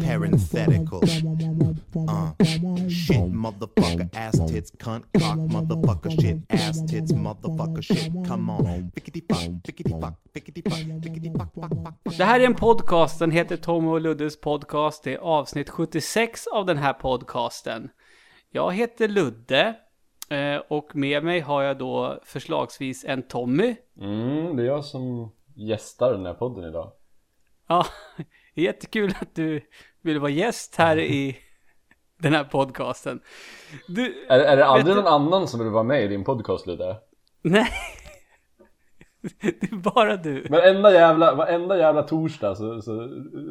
Parenthetical. Uh. Shit, motherfucker, ass tits, cunt, cock, motherfucker, shit, ass tits, motherfucker, shit. Come on. Fickety fuck, fickety fuck, fickety fuck, fickety fuck, fuck, fuck, fuck. Det här är en podcast, den heter Tommy och Luddes podcast. Det är avsnitt 76 av den här podcasten. Jag heter Ludde eh, och med mig har jag då förslagsvis en Tommy. Mm, det är jag som gästar den här podden idag. Ja, jättekul att du vill vara gäst här i den här podcasten. Du, Är, är det aldrig någon annan som vill vara med i din podcast Ludde? nej. Det är bara du. Varenda jävla, varenda jävla torsdag så, så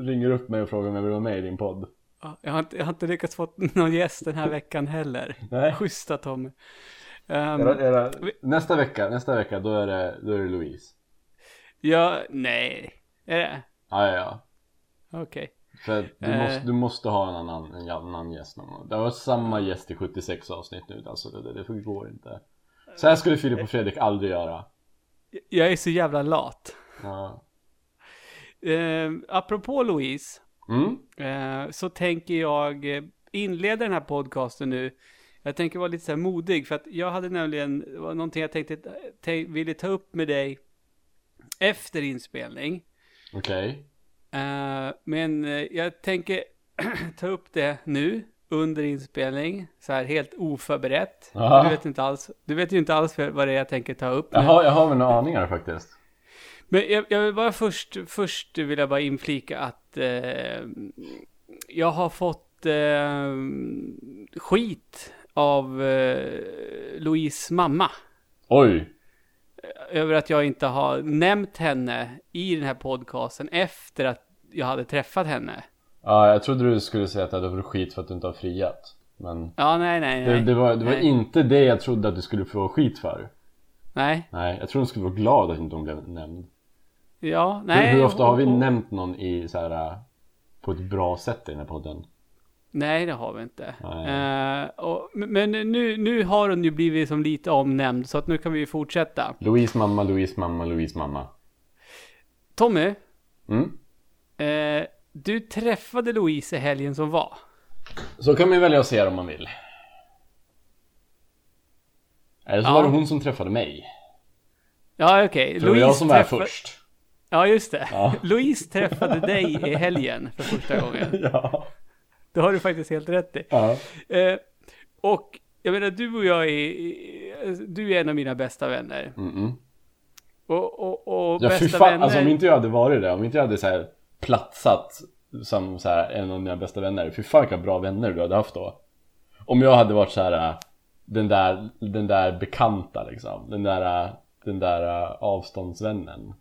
ringer du upp mig och frågar om jag vill vara med i din podd. Ja, Jag har, inte, jag har inte lyckats få någon gäst den här veckan heller. Nej. Schyssta Tommy. Ehm, Era, era, nästa vecka, nästa vecka då är det, då är det Louise. ja, nej. Är det? Ja, ja, ja. Okej. För att du, Eh. måste, du måste ha en annan, en annan gäst någon gång. Det varit samma gäst i 76 avsnitt nu alltså det, det går inte. Så här skulle Filip och Fredrik aldrig göra. Jag är så jävla lat. Ja. Eh, apropå Louise, Mm? eh, så tänker jag eh, inleda den här podcasten nu. Jag tänker vara lite så här modig, för att jag hade nämligen, var någonting jag tänkte, tänk, ville ta upp med dig efter inspelning. Okej. Eh, men eh, jag tänker ta upp det nu under inspelning, så här helt oförberett. Aha. Du vet inte alls, du vet ju inte alls vad det är jag tänker ta upp nu. Har, jag har väl några aningar faktiskt. Men jag, jag vill bara först, först vill jag bara inflika att eh, jag har fått eh, skit av eh, Louise mamma. Oj! Över att jag inte har nämnt henne i den här podcasten efter att jag hade träffat henne. Ja, jag trodde du skulle säga att det varit skit för att du inte har friat. Men Ja, nej, nej, nej. det, det var, det var nej. inte det jag trodde att du skulle få skit för. Nej, Nej, jag trodde du skulle vara glad att inte hon blev nämnd. ja, Hur, nej. hur ofta har vi nämnt någon i så här äh, på ett bra sätt i den här podden? Nej, det har vi inte. Eh, och, men nu, nu har hon ju blivit som lite omnämnd, så att nu kan vi fortsätta. Louise mamma, Louise mamma, Louise mamma. Tommy, Mm? Eh, du träffade Louise i helgen som var. Så kan man ju välja att se det om man vill. Eller så Ja. var det hon som träffade mig. Ja, okej. För det var jag som var här först. Ja, just det. Ja. Louise träffade dig i helgen för första gången. Ja. Det har du faktiskt helt rätt i. ja. Eh, och jag menar, du och jag är, du är en av mina bästa vänner. Mm-mm. Och, och, och Ja bästa fan, vänner. alltså om inte jag hade varit det, om inte jag hade så här platsat som så här en av mina bästa vänner, fy fan vilka bra vänner du hade haft då. Om jag hade varit så här äh, den där, den där bekanta liksom, den där, äh, den där äh, avståndsvännen.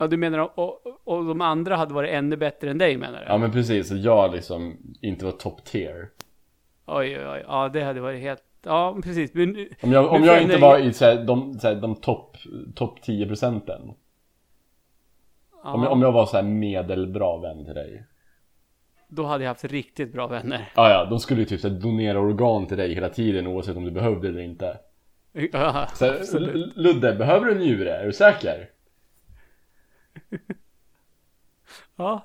Ja, du menar och, och, de andra hade varit ännu bättre än dig menar du? Ja men precis, så jag liksom inte var top tier. Oj, oj, oj. Ja, det hade varit helt... Ja, precis. Men, Om jag, om jag inte var i så här, de, så här, de topp top 10 procenten. ja, Om, jag, om jag var så här medelbra vän till dig. Då hade jag haft riktigt bra vänner. Ja, ja, de skulle ju typ så här, donera organ till dig hela tiden oavsett om du behövde eller inte. Ja, Så här, Ludde, behöver du en njure? Är du säker? Ja,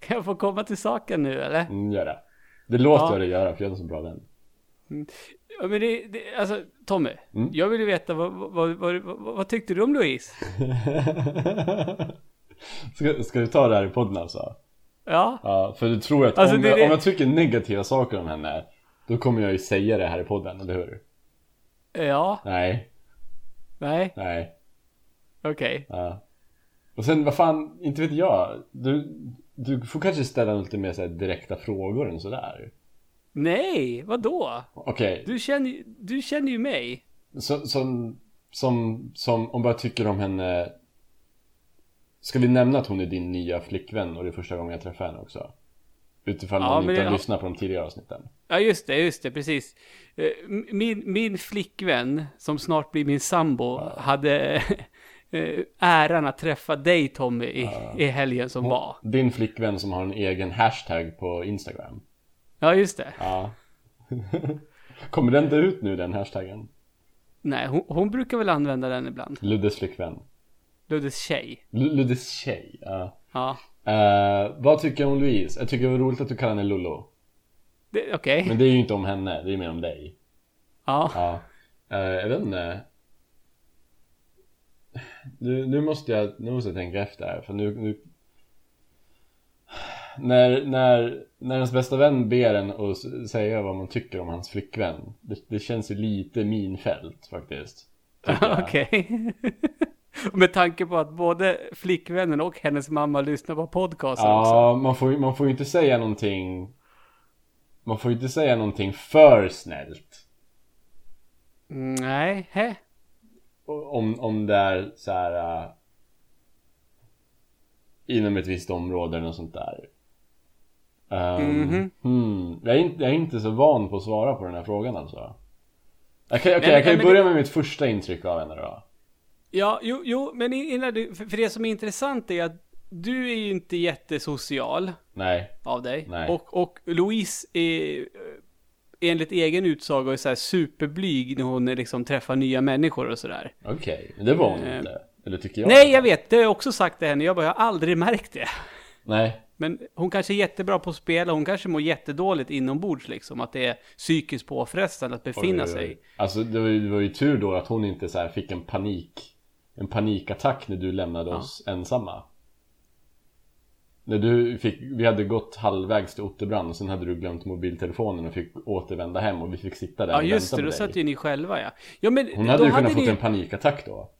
kan jag få komma till saken nu eller? Mm, gör det. Det låter Ja. jag dig göra för jag är så bra vän. Ja, men det, det, alltså Tommy, Mm. jag vill ju veta vad, vad, vad, vad, tyckte du om Louise? ska, ska du ta det här i podden alltså? Ja, Ja, för du tror att Alltså, om, det- jag, om jag tycker negativa saker om henne Då kommer jag ju säga det här i podden, eller hur? ja, Nej, nej, nej, okej. ja. Och sen vad fan, inte vet jag Du, du får kanske ställa lite mer så här direkta frågor än sådär Nej, vad då? Okej, Du känner, du känner ju mig. så, som, som, som, om jag tycker om henne Ska vi nämna att hon är din nya flickvän och det är första gången jag träffar henne också? Utifall Ja, man inte har lyssnat på de tidigare avsnitten Ja, just det, just det, precis. Eh, Min, min flickvän, som snart blir min sambo, hade eh, äran att träffa dig Tommy i, i helgen som var. Din flickvän som har en egen hashtag på Instagram. Ja, just det. Ja. Kommer den inte ut nu den hashtaggen? Nej, hon, hon brukar väl använda den ibland. Luddes flickvän. Luddes tjej. L- Luddes tjej. Ja. Ja, Eh, vad tycker du om Louise? Jag tycker det var roligt att du kallar henne Lollo. okej. Men det är ju inte om henne, det är mer om dig. Ja. Ja. Eh, jag vet inte. Nu, nu, måste jag, nu måste jag tänka efter här, för nu... nu... När, när, när ens bästa vän ber en att säga vad man tycker om hans flickvän Det, det känns ju lite minfält faktiskt. Okej. Med tanke på att både flickvännen och hennes mamma lyssnar på podcasten också. Ja, man får, ju- man får ju inte säga någonting Man får ju inte säga någonting för snällt Nej, hä? Om, om det är så här äh, Inom ett visst område eller något sånt där Ehm, Mhm. hmm, jag, är inte, jag är inte så van på att svara på den här frågan alltså Jag kan, okej, Nej, jag kan ju börja med mitt första intryck av henne då Ja, jo, jo, men innan du, för det som är intressant är att du är ju inte jättesocial Nej, av dig. Nej. Och, och Louise är enligt egen utsago är så här superblyg när hon liksom träffar nya människor och sådär. okej, men det var hon Eh, inte Eller tycker jag Nej, jag vet, det har jag också sagt till henne. Jag bara, jag har aldrig märkt det. Nej, Men hon kanske är jättebra på att spela, hon kanske mår jättedåligt inombords liksom. Att det är psykiskt påfrestande att befinna Oj, oj, oj. sig. Alltså det var, ju, det var ju tur då att hon inte så fick en panik En panikattack när du lämnade oss ensamma När du fick, vi hade gått halvvägs till Otterbrand och sen hade du glömt mobiltelefonen och fick återvända hem och vi fick sitta där Ja och just vänta det, på då dig. satt ju ni själva ja. Ja men Hon hade ju kunnat ni... fått en panikattack då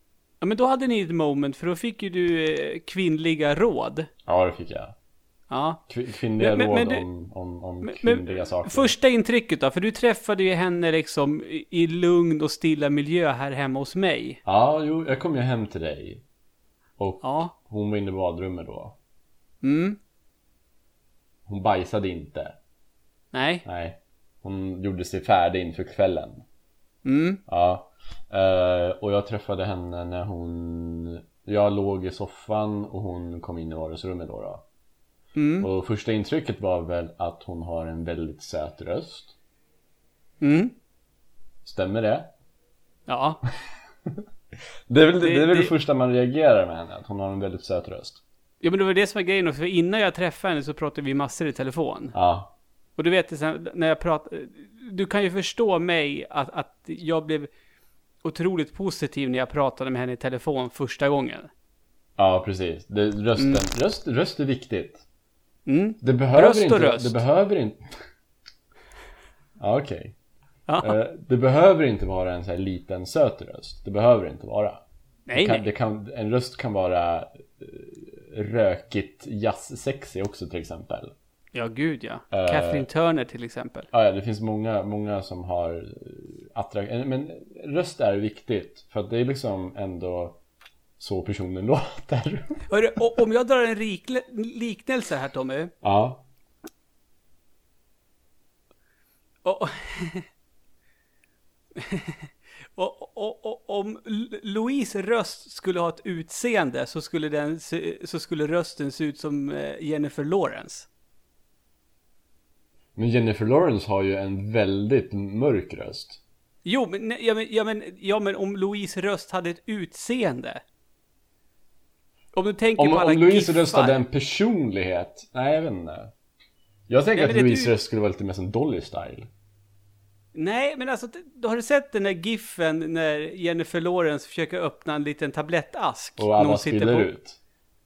Ja men då hade ni ett moment, för då fick ju du eh, kvinnliga råd. Ja det fick jag Ja. Kvin- Kvinnliga Men- men- råd men om, om, om kvinnliga saker första intrycket då? För du träffade ju henne liksom i, i lugn och stilla miljö här hemma hos mig. Ja, jo, jag kom ju hem till dig Och Ja. hon var inne i badrummet då Mm. Hon bajsade inte Nej. Nej Hon gjorde sig färdig inför kvällen Mm. Ja eh, Och jag träffade henne när hon Jag låg i soffan och hon kom in i vardagsrummet då, då. Mm. Och första intrycket var väl att hon har en väldigt söt röst Mm. Stämmer det? Ja. Det är väl det, Det- är väl det det- första man reagerar med henne, att hon har en väldigt söt röst Ja men det var det som var grejen också, för innan jag träffade henne så pratade vi massor i telefon. Ja Och du vet, det när jag pratar, du kan ju förstå mig att, att jag blev otroligt positiv när jag pratade med henne i telefon första gången. Ja precis, det, rösten, röst, röst är viktigt Mm. Det behöver Röst och inte, röst. det behöver inte Ja okej Ja. Eh, Det behöver inte vara en så här liten söt röst Det behöver det inte vara nej, kan, nej. det kan, En röst kan vara eh, rökigt jazz-sexy också till exempel Ja, gud ja. Eh. Kathleen Turner till exempel. Ja, det finns många, många som har attrakt... Men röst är viktigt för att det är liksom ändå så personen låter Hörru, om jag drar en rikle, liknelse här Tommy. Ja, Och, och, och, och om Louise röst skulle ha ett utseende så skulle, den se, så skulle rösten se ut som eh, Jennifer Lawrence. men Jennifer Lawrence har ju en väldigt mörk röst Jo, men, ja, men, ja, men, ja, men om Louise röst hade ett utseende. Om du tänker Om, på alla om Louise giffar. röst hade en personlighet Nej, jag vet inte Jag tänker Nej, att Louise du- röst skulle vara lite mer som Dolly style Nej, men alltså, du har du sett den där giffen när Jennifer Lawrence försöker öppna en liten tablettask? Och alla spiller på- ut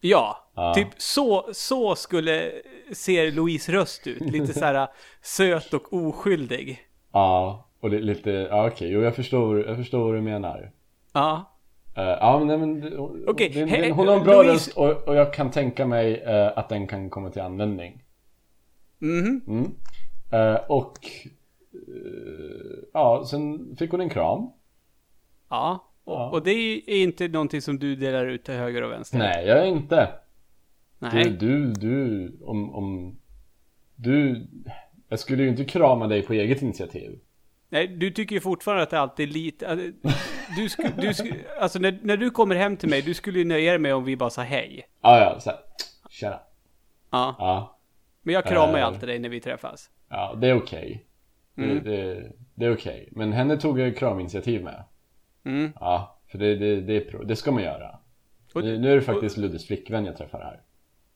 Ja, Ja. typ så, så skulle, ser Louise röst ut. Lite så här söt och oskyldig. Ja, och lite, ja okej, jo jag förstår, jag förstår vad du menar Ja. Eh, Ja men, nej, men Okej, det- det- hon har en bra Louise- röst och, och jag kan tänka mig eh, att den kan komma till användning Mhm. mm. Eh, Och eh, Ja, sen fick hon en kram Ja. Och, Ja. och det är inte någonting som du delar ut till höger och vänster. Nej, jag är inte Nej. Du, du, du, om, om Du Jag skulle ju inte krama dig på eget initiativ Nej, du tycker ju fortfarande att det alltid är lite... att Du sku, du sku, alltså när, när du kommer hem till mig, du skulle ju nöja dig med om vi bara sa hej. Ja, ja, såhär. Tjena. Ja. Ja. Men jag kramar ju Eh. alltid dig när vi träffas. Ja, det är okej. Mm. Det, det, det är okej. Men henne tog jag kraminitiativ med. Mm. Ja, för det, det, det, är det ska man göra. Och- Nu är det faktiskt Luddes flickvän jag träffar här.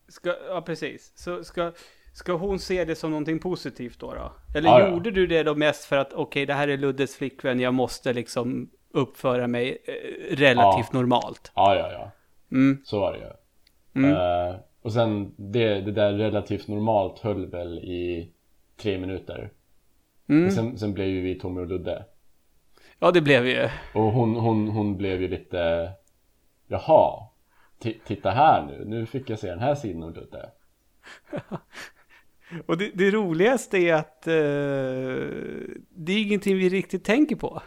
Ska, ja, precis. Så ska, ska hon se det som någonting positivt då? då? Eller Ja, ja. gjorde du det då mest för att okej, det här är Luddes flickvän, jag måste liksom uppföra mig eh, relativt normalt? Ja, ja, ja. Mm. Så var det ju. Mm. Eh, och sen det, det där relativt normalt höll väl i tre minuter. Mm. Men Sen, sen blev ju vi Tommy och Ludde. Ja, det blev ju. Och hon, hon, hon blev ju lite Jaha Ti- Titta här nu, nu fick jag se den här sidan av Ludde. Och det, det roligaste är att eh, det är ingenting vi riktigt tänker på.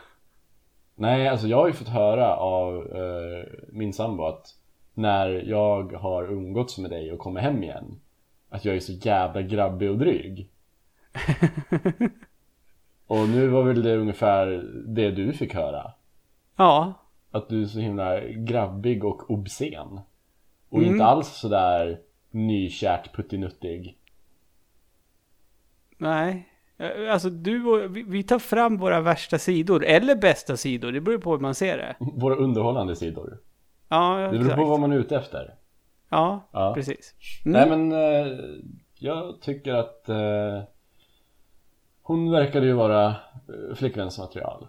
Nej, alltså jag har ju fått höra av eh, min sambo att när jag har umgåtts med dig och kommer hem igen att jag är så jävla grabbig och dryg. och nu var väl det ungefär det du fick höra. Ja, Att du är så himla grabbig och obscen. Och Mm. inte alls sådär nykärt puttinuttig. nej. Eh, Alltså du och, vi, tar fram våra värsta sidor, eller bästa sidor, det beror på hur man ser det. Våra underhållande sidor. Ja, Det beror exakt. på vad man är ute efter. Ja, Ja. precis. Nej Mm. men eh, jag tycker att eh, hon verkade ju vara eh, flickvänsmaterial.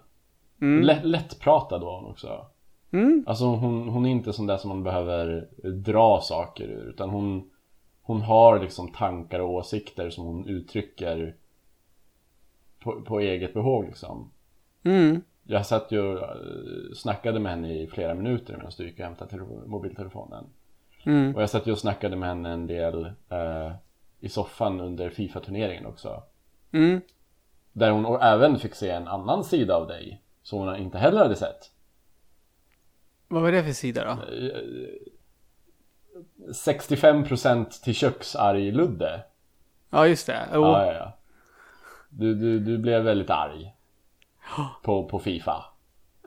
Mm. Lätt, lättpratad var hon också. Mm. Alltså hon, hon är inte sån där som man behöver dra saker ur utan hon Hon har liksom tankar och åsikter som hon uttrycker på, på eget behov liksom. Mm. Jag satt ju och eh, snackade med henne i flera minuter medan du gick och hämtade tele- mobiltelefonen. Mm. Och jag satt ju och snackade med henne en del eh, i soffan under Fifa-turneringen också. Mm. Där hon även fick se en annan sida av dig som hon inte heller hade sett. Vad var det för sida då? 65% till köksarg Ludde. Ja, just det. Jo. Ja, ja, ja. Du, du, du blev väldigt arg. På, på Fifa.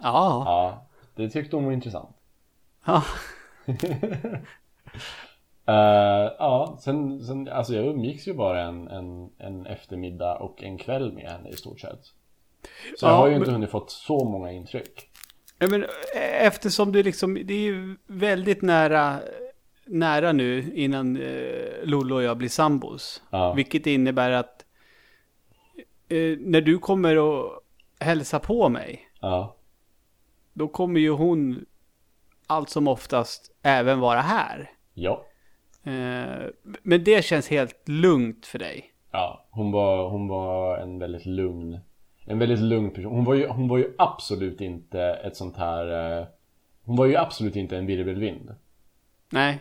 Ja. Ja, det tyckte hon var intressant. ja. Eh, ja, sen, sen, alltså jag umgicks ju bara en, en, en eftermiddag och en kväll med henne i stort sett. Så jag Ja, har ju inte men- hunnit fått så många intryck. Ja, men eh, eftersom du liksom, det är ju väldigt nära, nära nu innan eh, Lollo och jag blir sambos. Ja. Vilket innebär att eh, när du kommer och hälsa på mig, Ja, då kommer ju hon allt som oftast även vara här. ja. Eh, men det känns helt lugnt för dig. Ja, hon var, hon var en väldigt lugn En väldigt lugn person. Hon var ju, hon var ju absolut inte ett sånt här eh, Hon var ju absolut inte en virvelvind Nej.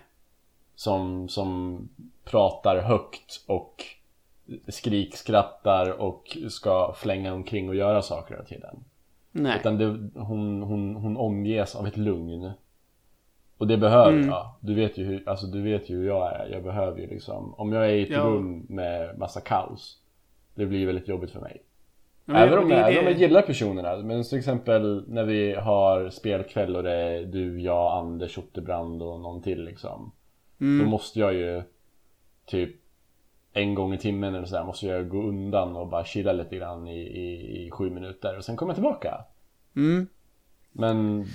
Som, som pratar högt och skrikskrattar och ska flänga omkring och göra saker hela tiden Nej. Utan det, hon, hon, hon omges av ett lugn Och det behöver Mm. jag Du vet ju hur, alltså du vet ju hur jag är Jag behöver ju liksom Om jag är i ett Ja. rum med massa kaos Det blir väldigt jobbigt för mig Men Även om, det- jag, det- även om jag gillar personerna Men till exempel när vi har spelkväll och det är du, jag, Anders, Otterbrand och någon till liksom Mm. Då måste jag ju Typ En gång i timmen eller så här, måste jag gå undan och bara chilla lite grann i, i, i sju minuter och sen kommer jag tillbaka Mm. Men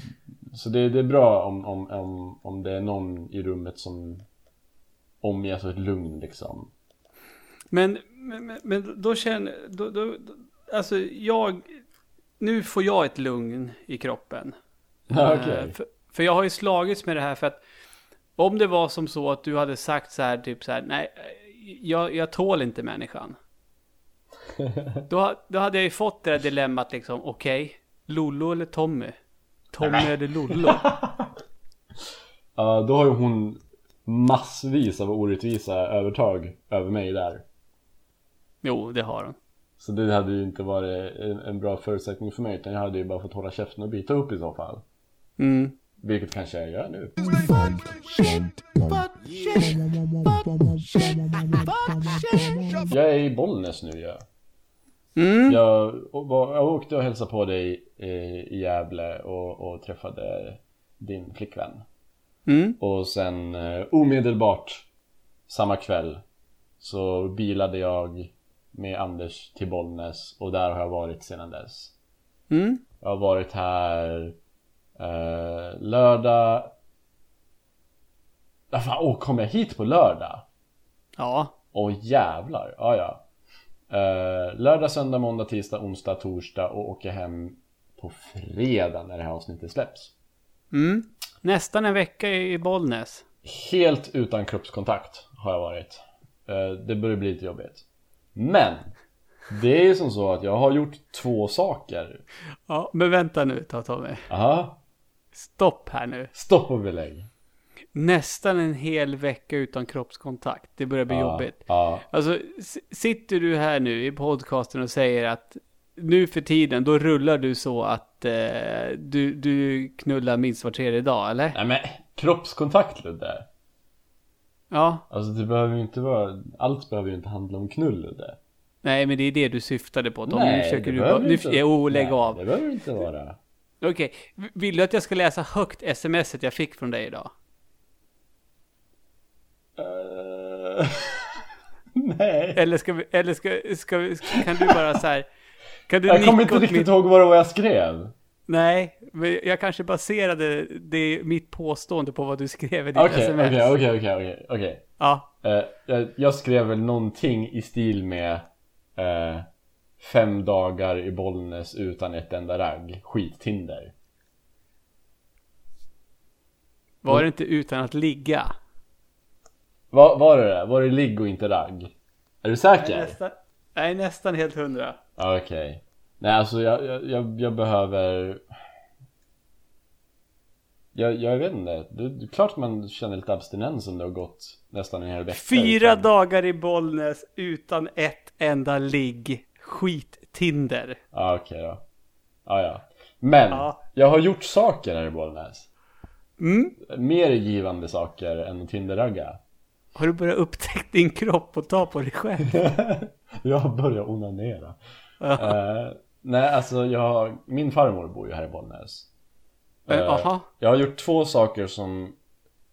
Så det, det är bra om, om, om, om det är någon i rummet som Omges av ett lugn liksom Men, men, men- då känner, då, då, då, alltså jag, nu får jag ett lugn i kroppen. Ja, Eh, okej. För, för jag har ju slagits med det här för att om det var som så att du hade sagt så här, typ så här, nej, jag, jag tål inte människan. Då, då hade jag ju fått det där dilemmat liksom, okej, Lollo eller Tommy? Tommy eller Lollo? Ja, då har ju hon massvis av orättvisa övertag över mig där Jo, det har hon. Så det hade ju inte varit en, en bra förutsättning för mig utan jag hade ju bara fått hålla käften och bita upp i så fall Mm. Vilket kanske jag gör nu Jag är i Bollnäs nu ja. Mm. Jag, var- jag åkte och hälsade på dig i, i Gävle och, och träffade din flickvän. Mm. Och sen eh, omedelbart samma kväll så bilade jag med Anders till Bollnäs och där har jag varit sedan dess. Mm. Jag har varit här eh, lördag... Ah, fan, åh, kom jag hit på lördag? Ja. Åh jävlar, ja ja. Eh, lördag, söndag, måndag, tisdag, onsdag, torsdag och åker hem på fredag när det här avsnittet släpps. Mm. Nästan en vecka i Bollnäs. Helt utan kroppskontakt har jag varit. Eh, det börjar bli lite jobbigt. Men! Det är ju som så att jag har gjort två saker. Ja, men vänta nu ta Tommy. Aha, Stopp här nu. stopp och belägg. Nästan en hel vecka utan kroppskontakt. Det börjar bli Ja, jobbigt. Ja, Alltså, sitter du här nu i podcasten och säger att nu för tiden, då rullar du så att eh, du, du knullar minst var tredje dag, eller? nej men kroppskontakt Ludde. Ja. Alltså det behöver ju inte vara, allt behöver ju inte handla om knull Ludde. Nej, men det är det du syftade på. Tom. nu försöker det du behöver. Nu, inte- jo, lägg nej, av. Det behöver inte vara. Okej, v- vill du att jag ska läsa högt smset jag fick från dig idag? Eh, nej. Eller ska vi, eller ska, ska vi, kan du bara så här... Kan du Jag kommer inte riktigt mitt- ihåg vad det var jag skrev. Nej, men jag kanske baserade det, mitt påstående på vad du skrev i ditt Okej, sms. okej, okej, okej, okej, okej. Ja, Eh, jag, jag skrev väl någonting i stil med eh, Fem dagar i Bollnäs utan ett enda ragg, skit-Tinder. var det inte utan att ligga? Va, var det det? Var det ligg och inte ragg? Är du säker? Nästan, nej, nästan helt hundra. Okej. Nej alltså jag, jag, jag, jag behöver jag, jag vet inte, det, det är klart man känner lite abstinens om det har gått nästan en hel vecka Fyra utan- dagar i Bollnäs utan ett enda ligg. Skit-Tinder. Ja okej då ja, ja. Men, Ja. jag har gjort saker här i Bollnäs Mm. Mer givande saker än Tinderragga Har du börjat upptäcka din kropp och ta på dig själv? Jag har börjat onanera. Eh, Nej alltså jag, min farmor bor ju här i Bollnäs Eh, Aha. Jag har gjort två saker som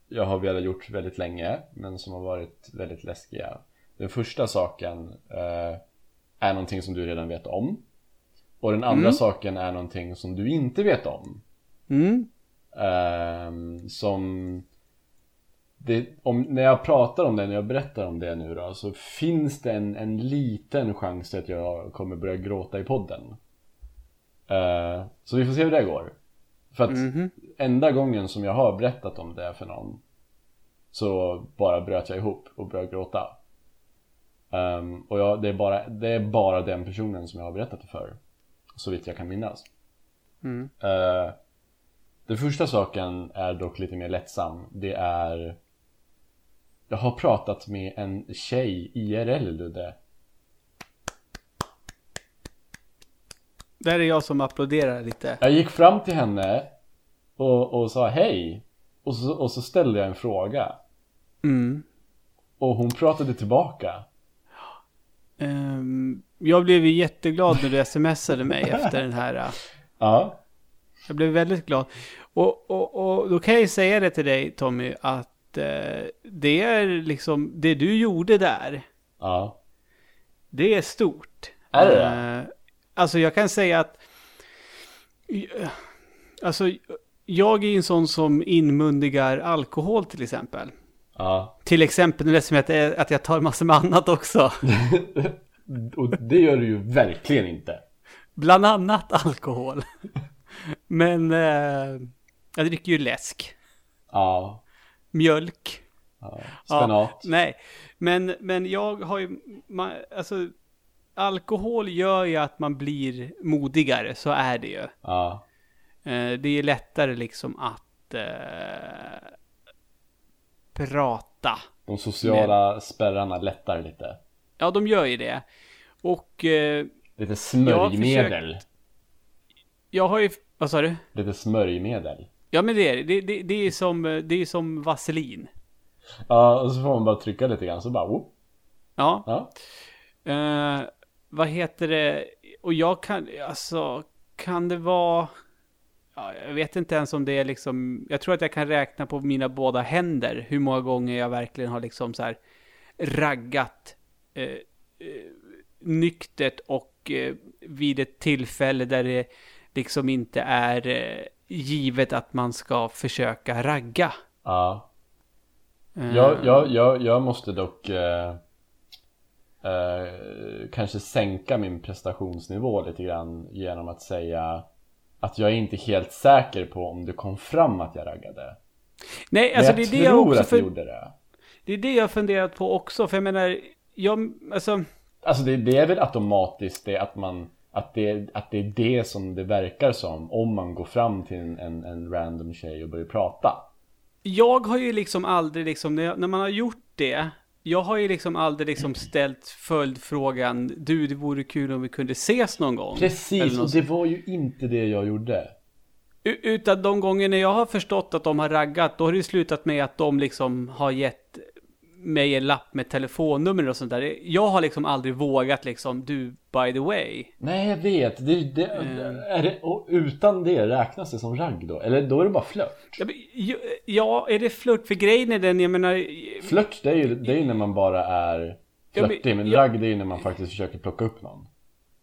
jag har velat gjort väldigt länge men som har varit väldigt läskiga. Den första saken är någonting som du redan vet om. Och den andra saken är någonting som du inte vet om. Mm. Ehm, som det, om, när jag pratar om det, när jag berättar om det nu då, så finns det en, en liten chans att jag kommer börja gråta i podden. Eh, så vi får se hur det går. För att Mhm. enda gången som jag har berättat om det för någon så bara bröt jag ihop och började gråta. Ehm, och jag, det, är bara, det är bara den personen som jag har berättat det för. Så vitt jag kan minnas. Mm. Eh, den första saken är dock lite mer lättsam. Det är Jag har pratat med en tjej IRL Ludde. Där är jag som applåderar lite. Jag gick fram till henne och, och sa hej. Och så, och så ställde jag en fråga. Mm. Och hon pratade tillbaka. Ehm, jag blev ju jätteglad när du smsade mig efter den här. äh, Ja. Jag blev väldigt glad. Och, och, och då kan jag ju säga det till dig Tommy att eh, det är liksom det du gjorde där. Ja. Det är stort. Är det Eh, Alltså jag kan säga att eh, Alltså jag är en sån som inmundigar alkohol till exempel. Ja. Till exempel det som att, att jag tar massor med annat också. Och det gör du ju verkligen inte. Bland annat alkohol. Men eh, jag dricker ju läsk. Ja. Mjölk. ja. Ja, Spenat. nej, men, men jag har ju, man, alltså alkohol gör ju att man blir modigare, så är det ju. Ja. Eh, det är lättare liksom att eh, prata. De sociala spärrarna lättar lite. Ja, de gör ju det. Och eh, Lite smörjmedel. försökt- jag har ju, vad sa du? Lite smörjmedel. Ja, men det är det. Det, det, är som, eh, det är som vaselin. Ja, och så får man bara trycka lite grann så bara whoop. Ja. Ja. Eh, vad heter det? Och jag kan, alltså, kan det vara... Ja, jag vet inte ens om det är liksom... Jag tror att jag kan räkna på mina båda händer hur många gånger jag verkligen har liksom så här raggat eh, eh, nyktert och vid ett tillfälle där det liksom inte är givet att man ska försöka ragga. Ja. Eh, Jag, jag, jag, jag måste dock eh, eh, kanske sänka min prestationsnivå lite grann genom att säga att jag är inte helt säker på om det kom fram att jag raggade. Nej, Men alltså jag det är tror det jag också... att För, jag gjorde det. det är det jag funderat på också, för jag menar, jag, alltså... Alltså det, det är väl automatiskt det att man att det, att det är det som det verkar som om man går fram till en, en, en random tjej och börjar prata. Jag har ju liksom aldrig liksom, när, man har gjort det, jag har ju liksom aldrig liksom ställt följdfrågan, du det vore kul om vi kunde ses någon gång. Precis, och det var ju inte det jag gjorde. Utan de gånger när jag har förstått att de har raggat, då har det slutat med att de liksom har gett mig en lapp med telefonnummer och sånt där. Jag har liksom aldrig vågat liksom, du, by the way. Nej jag vet, det, det, är det, och utan det räknas det som ragg då? Eller då är det bara flört? Ja, Ja, är det flört? För grejen är den, jag menar... Flört det är ju det är när man bara är Ja, men- flörtig, men ja. ragg det är ju när man faktiskt försöker plocka upp någon.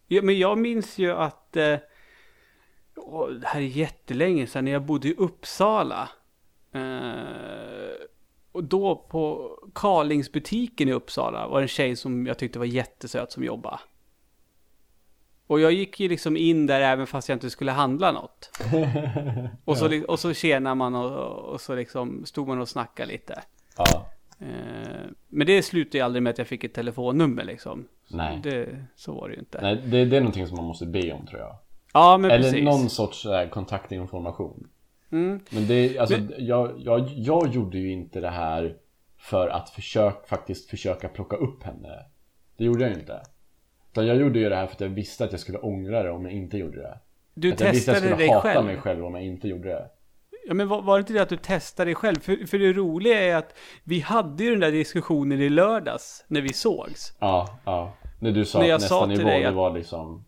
Ja, men jag minns ju att... Eh, åh, det här är jättelänge sedan när jag bodde i Uppsala. Eh, och då på Carlingsbutiken i Uppsala var en tjej som jag tyckte var jättesöt som jobbade. Och jag gick ju liksom in där även fast jag inte skulle handla något. Och så, li- och så tjänar man och, och så liksom stod man och snackade lite. Ja, Eh, men det slutade ju aldrig med att jag fick ett telefonnummer liksom. Nej. Det, så var det ju inte. nej det, det är någonting som man måste be om tror jag. Ja, men Eller precis. någon sorts eh, kontaktinformation. Mm. Men det, alltså, jag, jag, jag gjorde ju inte det här för att försök, faktiskt försöka plocka upp henne. Det gjorde jag ju inte. Utan jag gjorde ju det här för att jag visste att jag skulle ångra det om jag inte gjorde det. Du att jag visste att jag testade skulle dig hata själv. mig själv om jag inte gjorde det. Ja, men var, var det inte det att du testade dig själv? För, för det roliga är att vi hade ju den där diskussionen i lördags när vi sågs. Ja, ja. När du sa När jag att sa nästa till nivå, det att- var liksom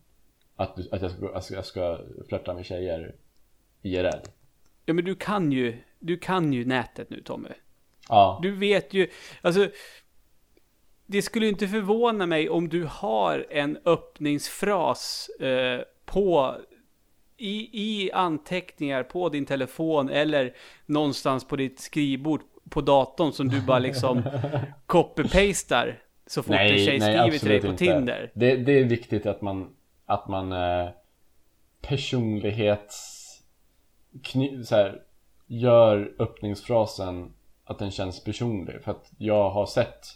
att, du, att jag, ska, ska, jag ska flörta med tjejer IRL. Ja, men du kan ju, du kan ju nätet nu Tommy. Ja, Du vet ju, alltså. Det skulle inte förvåna mig om du har en öppningsfras eh, på i, i anteckningar på din telefon eller någonstans på ditt skrivbord på datorn som du bara liksom copy-pastar så fort en tjej skriver till dig på Tinder. Det, det är viktigt att man, att man eh, personlighets... Kny, så här, gör öppningsfrasen att den känns personlig. För att jag har sett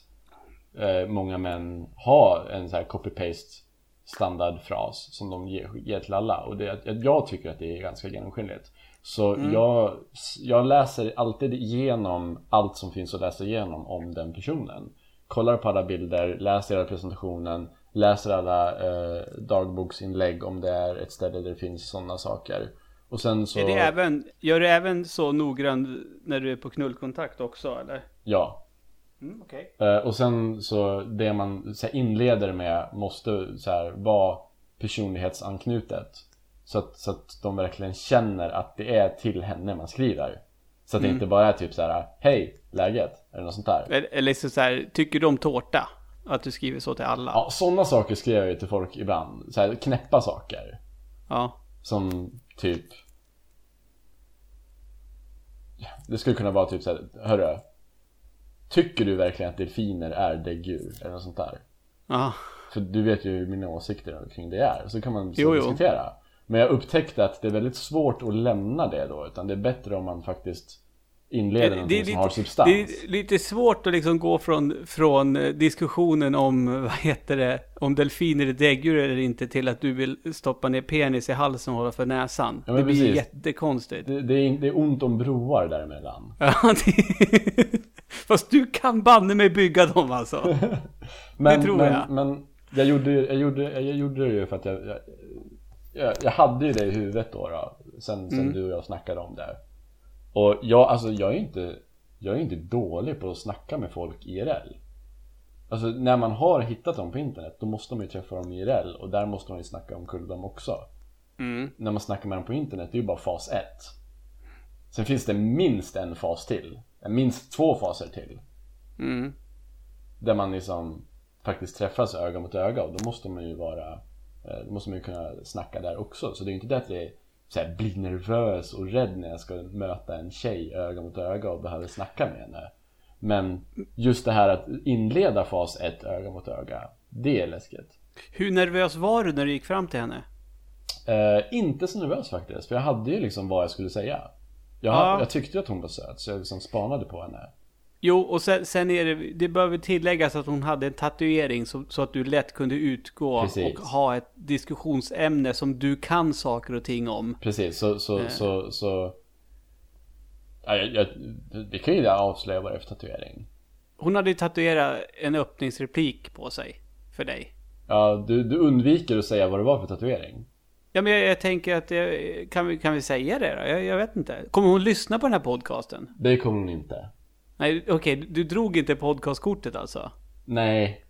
eh, många män ha en så här copy-paste standardfras som de ger, ger till alla. Och det, jag, tycker att det är ganska genomskinligt. Så jag, jag läser alltid igenom allt som finns att läsa igenom om den personen. Kollar på alla bilder, läser hela presentationen, läser alla eh, dagboksinlägg om det är ett ställe där det finns sådana saker. Och sen så... Är det även, gör du även så noggrann när du är på knullkontakt också eller? Ja. Mm, Okej. Eh, och sen så det man så inleder med måste så här, vara personlighetsanknutet. Så att, så att de verkligen känner att det är till henne man skriver. Så att det inte bara är typ så här: Hej, läget? Eller något sånt där. Eller, eller så, så här, tycker du om tårta? Att du skriver så till alla? Ja, sådana saker skriver jag ju till folk ibland. Så här, knäppa saker. Ja. Som typ Det skulle kunna vara typ såhär, hörru Tycker du verkligen att delfiner är däggdjur? Eller något sånt där Ja. För du vet ju hur mina åsikter kring det är, så kan man Jo, jo. diskutera Men jag upptäckte att det är väldigt svårt att lämna det då, utan det är bättre om man faktiskt inleder någonting som har substans det är lite svårt att liksom gå från, från eh, diskussionen om, vad heter det, om delfiner är däggdjur eller inte till att du vill stoppa ner penis i halsen och hålla för näsan. Ja, det blir precis. jättekonstigt. det, det, är, det är ont om broar däremellan Ja, det... Fast du kan banne mig bygga dem alltså. men, tror men, jag. Men jag gjorde, jag, gjorde, jag gjorde det ju för att jag, jag, jag, jag hade ju det i huvudet då, då sen, sen Mm. du och jag snackade om det Och jag, alltså jag är inte Jag är inte dålig på att snacka med folk IRL Alltså när man har hittat dem på internet då måste man ju träffa dem IRL och där måste man ju snacka omkull dem också. Mm. När man snackar med dem på internet det är ju bara fas 1. Sen finns det minst en fas till. Minst två faser till. Mm. Där man liksom faktiskt träffas öga mot öga och då måste man ju vara eh, Då måste man ju kunna snacka där också. Så det är ju inte det att jag så här, blir nervös och rädd när jag ska möta en tjej öga mot öga och behöver snacka med henne. Men just det här att inleda fas 1 öga mot öga, det är läskigt. Hur nervös var du när du gick fram till henne? Eh, inte så nervös faktiskt, för jag hade ju liksom vad jag skulle säga. Jag, Ja. jag tyckte att hon var söt, så jag liksom spanade på henne. Jo, och sen, sen är det, det behöver tilläggas att hon hade en tatuering så, så att du lätt kunde utgå Precis. och ha ett diskussionsämne som du kan saker och ting om. Precis, så, så, Eh. så, så... Ja, jag, jag, vi kan ju avslöja vad det är för tatuering. Hon hade ju tatuerat en öppningsreplik på sig för dig. Ja, du, du undviker att säga vad det var för tatuering. Ja, men jag, jag tänker att det, kan, vi, kan vi säga det då? Jag, jag vet inte. Kommer hon lyssna på den här podcasten? Det kommer hon inte. Nej, okej, du, du drog inte podcastkortet alltså? Nej,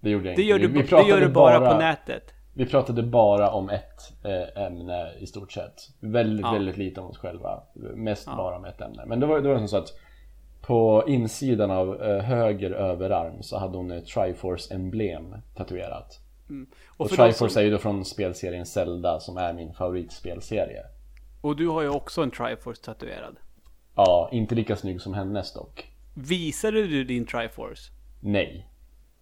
det gjorde jag Det inte. gör du, Vi- vi det gör du bara, på nätet? Vi pratade bara om ett eh, ämne i stort sett. Väldigt, Ja. väldigt lite om oss själva. Mest Ja. bara om ett ämne. Men det var, det var som så att på insidan av eh, höger överarm så hade hon ett Triforce-emblem tatuerat. Och, Och, de Triforce som, är ju då från spelserien Zelda som är min favoritspelserie. och du har ju också en Triforce tatuerad. Ja, inte lika snygg som hennes dock. Visade du din Triforce? Nej.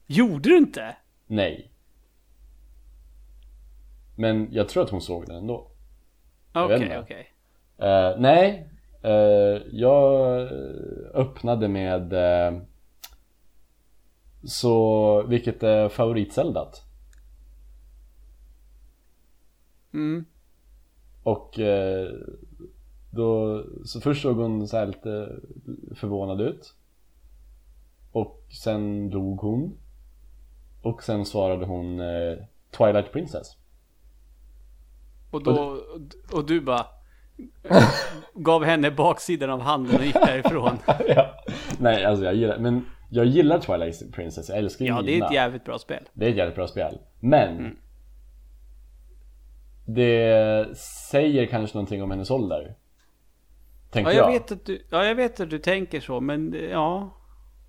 Gjorde du inte? Nej. Men jag tror att hon såg den ändå. Jag vet Okej, inte. okej. Eh, nej, eh, jag öppnade med eh, Så vilket är favoritzeldat? Mm. Och då, så först såg hon så lite förvånad ut Och sen dog hon Och sen svarade hon eh, Twilight Princess Och då, och du bara gav henne baksidan av handen och gick därifrån. ja. Nej alltså jag gillar, men jag gillar Twilight Princess, jag älskar Ja, det är Nina. ett jävligt bra spel. Det är ett jävligt bra spel. Men Mm. Det säger kanske någonting om hennes ålder. Tänker Ja, jag. jag vet att du, ja, jag vet att du tänker så, men ja.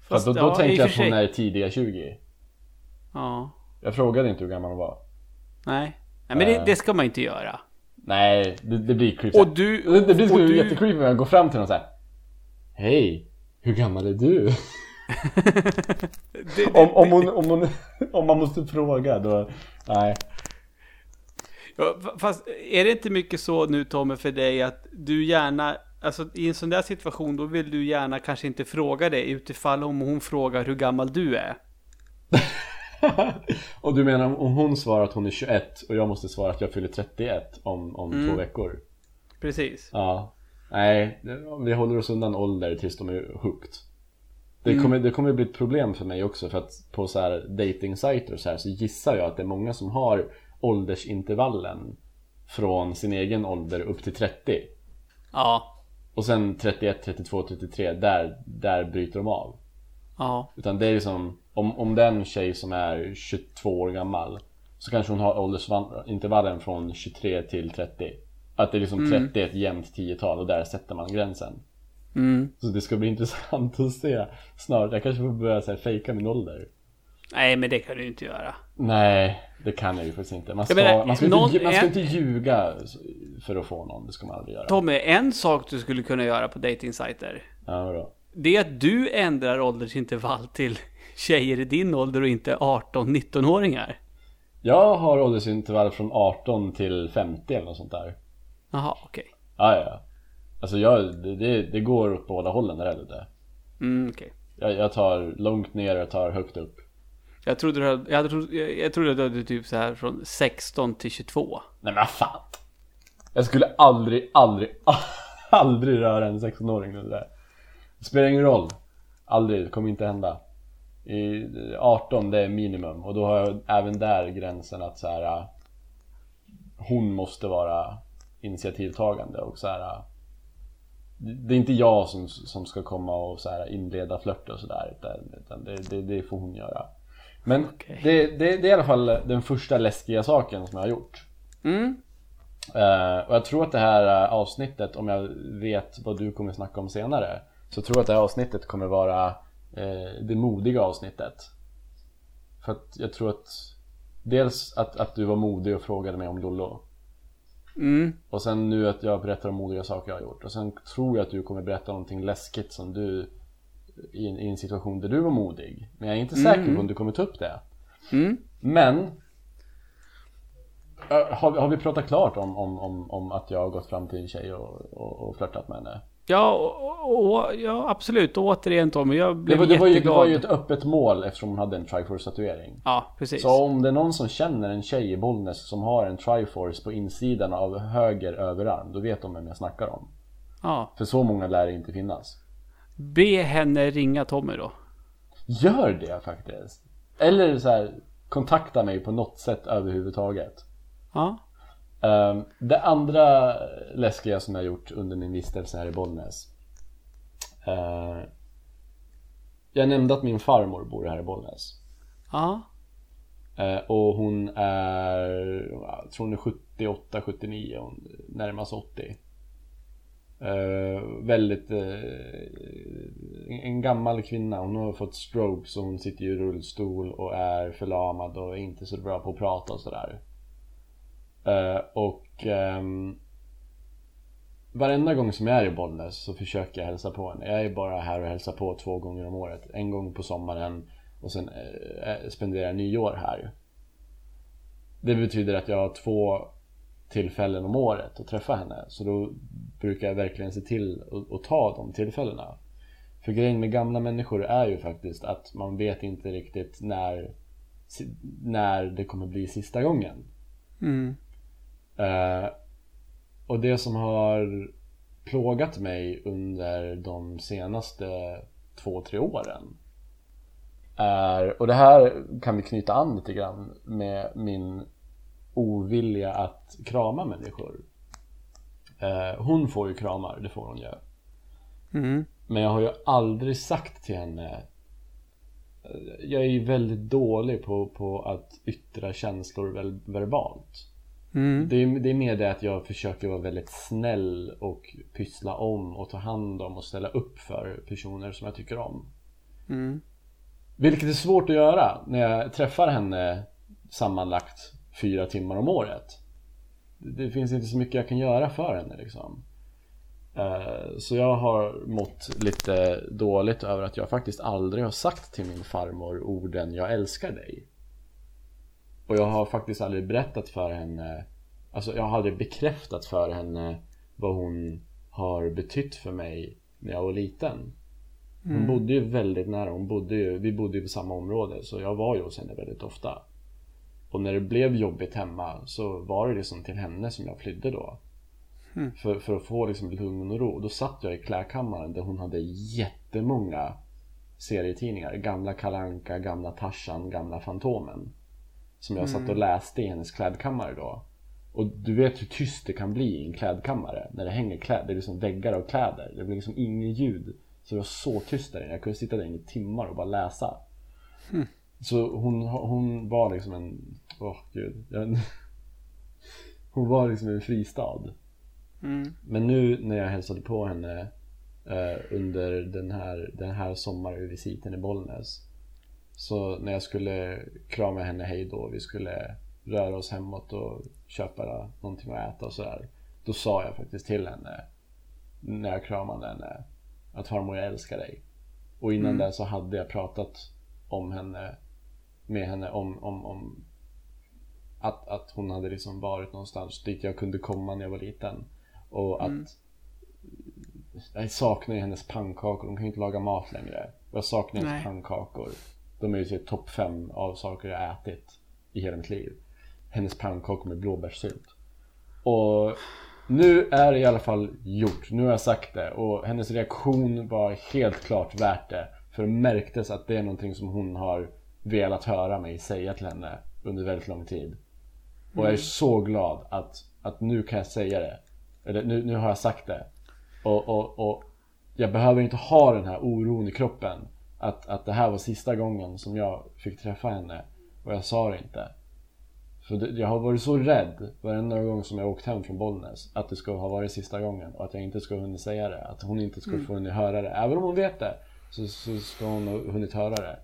För att då, då ja, och jag att hon sig. är tidiga 20. Ja, Jag frågade inte hur gammal hon var. nej. Nej, men det, Eh. det ska man inte göra. Nej, det, det blir creepy. Och du- det, det blir och du- jättecreepy när jag går fram till någon så här. Hej, hur gammal är du? Det, om, om, hon, om, hon, om man måste fråga då, nej. Ja, fa- fast är det inte mycket så nu Tommy för dig att du gärna, alltså i en sån där situation då vill du gärna kanske inte fråga det utifall om hon frågar hur gammal du är. och du menar om hon svarar att hon är 21 och jag måste svara att jag fyller 31 om, om Mm. två veckor? Precis. Ja, nej, vi håller oss undan ålder tills de är hooked. Det kommer, det kommer bli ett problem för mig också för att på så här dating-sajter och så här så gissar jag att det är många som har åldersintervallen från sin egen ålder upp till 30. Ja. Och sen 31, 32, 33, där, där bryter de av. Ja. Utan det är liksom, om, om det är en tjej som är 22 år gammal Så kanske hon har åldersintervallen från 23 till 30 Att det är liksom 30 är ett jämnt tiotal och där sätter man gränsen Mm. Så det ska bli intressant att se snart, jag kanske får börja så här, fejka min ålder Nej, men det kan du inte göra. Nej, det kan jag ju faktiskt inte Man ska, menar, man ska, någon- inte, man ska en- inte ljuga för att få någon, det ska man aldrig göra Tommy, en sak du skulle kunna göra på datingsajter. Ja, vadå? Det är att du ändrar åldersintervall till tjejer i din ålder och inte 18-19-åringar. Jag har åldersintervall från 18 till 50 eller något sånt där Jaha, okej. Ja, ja, ja. Alltså jag, det, det, går åt båda hållen där lite. Mm, okej. Jag, jag tar långt ner och tar högt upp. Jag trodde du hade, jag, hade, jag, trodde du hade typ så här från 16 till 22. Nej men fan. Jag skulle aldrig, aldrig, aldrig röra en 16-åring nu där. Det spelar ingen roll. Aldrig, det kommer inte hända. I 18 det är minimum och då har jag även där gränsen att så här. Äh, hon måste vara initiativtagande och så här. Äh, det är inte jag som, som ska komma och så här inleda flört och sådär utan, utan det, det, det får hon göra. Men Okej. det, det, det är i alla fall den första läskiga saken som jag har gjort. Mm. Eh, och jag tror att det här eh, avsnittet, om jag vet vad du kommer snacka om senare, så tror jag att det här avsnittet kommer vara eh, det modiga avsnittet. För att jag tror att dels att, att du var modig och frågade mig om Lollo. Mm. Och sen nu att jag berättar om modiga saker jag har gjort. Och sen tror jag att du kommer berätta någonting läskigt som du i en, i en situation där du var modig. Men jag är inte säker på om du kommer ta upp det. Mm. Men har, har vi pratat klart om, om, om, om att jag har gått fram till en tjej och, och, och flörtat med henne? Ja, och, och, ja, absolut. Och återigen Tommy, jag Det blev var, det, var ju, det var ju ett öppet mål eftersom hon hade en Triforce-tatuering. Ja, precis. Så om det är någon som känner en tjej i Bollnäs som har en Triforce på insidan av höger överarm, då vet de vem jag snackar om. Ja. För så många lär det inte finnas. Be henne ringa Tommy då. Gör det faktiskt! Eller så här, kontakta mig på något sätt överhuvudtaget. Ja. Ehm, det andra läskiga som jag har gjort under min vistelse här i Bollnäs. eh, jag nämnde att min farmor bor här i Bollnäs. Ja. Eh, och hon är, jag tror hon är 78, 79, hon närmar sig 80. Uh, väldigt, Uh, en- gammal kvinna, hon har fått stroke så hon sitter i rullstol och är förlamad och är inte så bra på att prata och sådär. Uh, och Um, varenda gång som jag är i Bollnäs så försöker jag hälsa på henne. Jag är bara här och hälsar på två gånger om året. En gång på sommaren och sen spenderar jag nyår här. Det betyder att jag har två tillfällen om året att träffa henne. Så då brukar jag verkligen se till att, ta de tillfällena. För grejen med gamla människor är ju faktiskt att man vet inte riktigt när, när det kommer bli sista gången. Mm. Eh, och det som har plågat mig under de senaste två, tre åren är, och det här kan vi knyta an lite grann med min ovilja att krama människor. Eh, hon får ju kramar, det får hon ju. Mm. Men jag har ju aldrig sagt till henne eh, Jag är ju väldigt dålig på, på att yttra känslor verbalt. Mm. Det är, det är mer det att jag försöker vara väldigt snäll och pyssla om och ta hand om och ställa upp för personer som jag tycker om. Mm. Vilket är svårt att göra när jag träffar henne sammanlagt fyra timmar om året. Det finns inte så mycket jag kan göra för henne liksom. Eh, Så jag har mått lite dåligt över att jag faktiskt aldrig har sagt till min farmor orden 'Jag älskar dig' Och jag har faktiskt aldrig berättat för henne Alltså jag har aldrig bekräftat för henne vad hon har betytt för mig när jag var liten Hon bodde ju väldigt nära, hon bodde ju, vi bodde ju på samma område så jag var ju hos henne väldigt ofta Och när det blev jobbigt hemma så var det liksom till henne som jag flydde då för, för att få liksom lugn och ro. Då satt jag i klädkammaren där hon hade jättemånga serietidningar. Gamla Kalanka, gamla Tarzan, gamla Fantomen. Som jag satt och läste i hennes klädkammare då. Och du vet hur tyst det kan bli i en klädkammare. När det hänger kläder, det är liksom väggar av kläder. Det blir liksom inget ljud. Så det var så tyst där inne. Jag kunde sitta där inne i timmar och bara läsa. Så hon, hon var liksom en, åh gud. Jag, hon var liksom en fristad. Mm. Men nu när jag hälsade på henne eh, under den här, den här sommarvisiten i Bollnäs Så när jag skulle krama henne hej då, vi skulle röra oss hemåt och köpa någonting att äta och sådär Då sa jag faktiskt till henne när jag kramade henne att farmor jag älskar dig Och innan det så hade jag pratat om henne med henne om, om, om att, att hon hade liksom varit någonstans dit jag kunde komma när jag var liten. Och att Jag saknar ju hennes pannkakor, hon kan ju inte laga mat längre. Jag saknar hennes pannkakor. De är ju typ topp fem av saker jag ätit i hela mitt liv. Hennes pannkakor med blåbärssylt. Och nu är det i alla fall gjort, nu har jag sagt det. Och hennes reaktion var helt klart värt det. För det märktes att det är någonting som hon har velat höra mig säga till henne under väldigt lång tid och jag är så glad att, att nu kan jag säga det. Eller nu, nu har jag sagt det. Och, och, och jag behöver inte ha den här oron i kroppen. att, att det här var sista gången som jag fick träffa henne. Och jag sa det inte. För det, jag har varit så rädd varenda gång som jag åkt hem från Bollnäs att det ska ha varit sista gången och att jag inte ska hunnit säga det. Att hon inte ska få hunnit höra det. Även om hon vet det så, så ska hon ha hunnit höra det.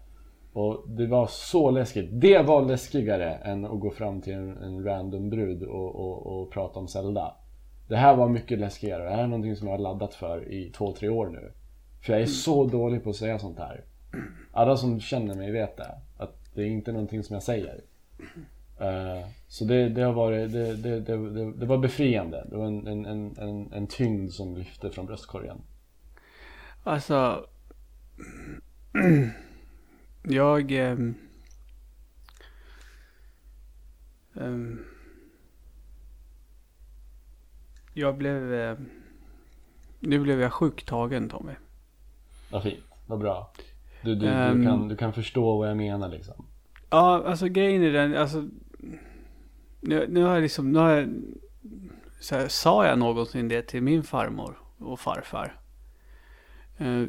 Och det var så läskigt. Det var läskigare än att gå fram till en, en random brud och, och, och prata om Zelda. Det här var mycket läskigare. Det här är någonting som jag har laddat för i två, tre år nu. För jag är så dålig på att säga sånt här. Alla som känner mig vet det. Att det är inte någonting som jag säger. Uh, så det, det har varit, det, det, det, det, det var befriande. Det var en, en, en, en, en tyngd som lyfte från bröstkorgen. Alltså. Jag. ehm, ehm, jag blev. eh, nu blev jag sjuktagen Tommy. Vad fint, vad bra. Du, du, Ehm. du, kan, du kan förstå vad jag menar liksom. Ja, alltså grejen är den, alltså. Nu, nu har jag liksom, nu har jag. Så här, sa jag någonsin det till min farmor och farfar? Eh,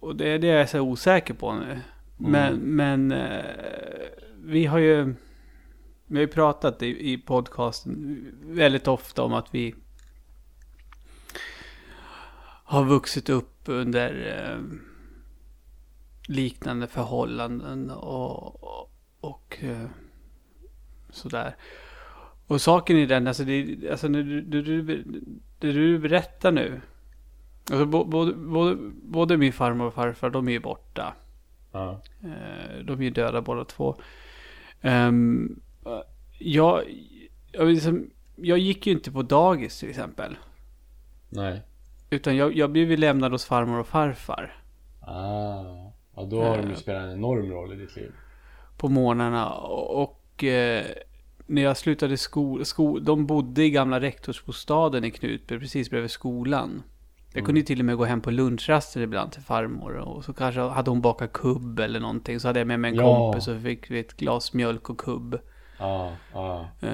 och det är det jag är så osäker på nu. Men, men eh, vi har ju. Vi har ju pratat i, i podcasten väldigt ofta om att vi har vuxit upp under eh, liknande förhållanden och, och, och eh, sådär. Och saken är den, alltså, det, alltså du, du, du, det du berättar nu. Alltså, både, både, både min farmor och farfar, de är ju borta. Ja. Eh, De är ju döda båda två. Ehm, jag, jag, liksom, jag gick ju inte på dagis till exempel. Nej. Utan jag, jag blev ju lämnad hos farmor och farfar. Ah. Ja, då har de ju Eh. spelat en enorm roll i ditt liv. på morgnarna och, och eh, när jag slutade skolan, sko, de bodde i gamla rektorsbostaden i Knutby, precis bredvid skolan. Jag kunde ju till och med gå hem på lunchraster ibland till farmor och så kanske hade hon bakat kubb eller någonting. Så hade jag med mig en Ja. kompis och fick vi ett glas mjölk och kubb. Ja, ja. Eh,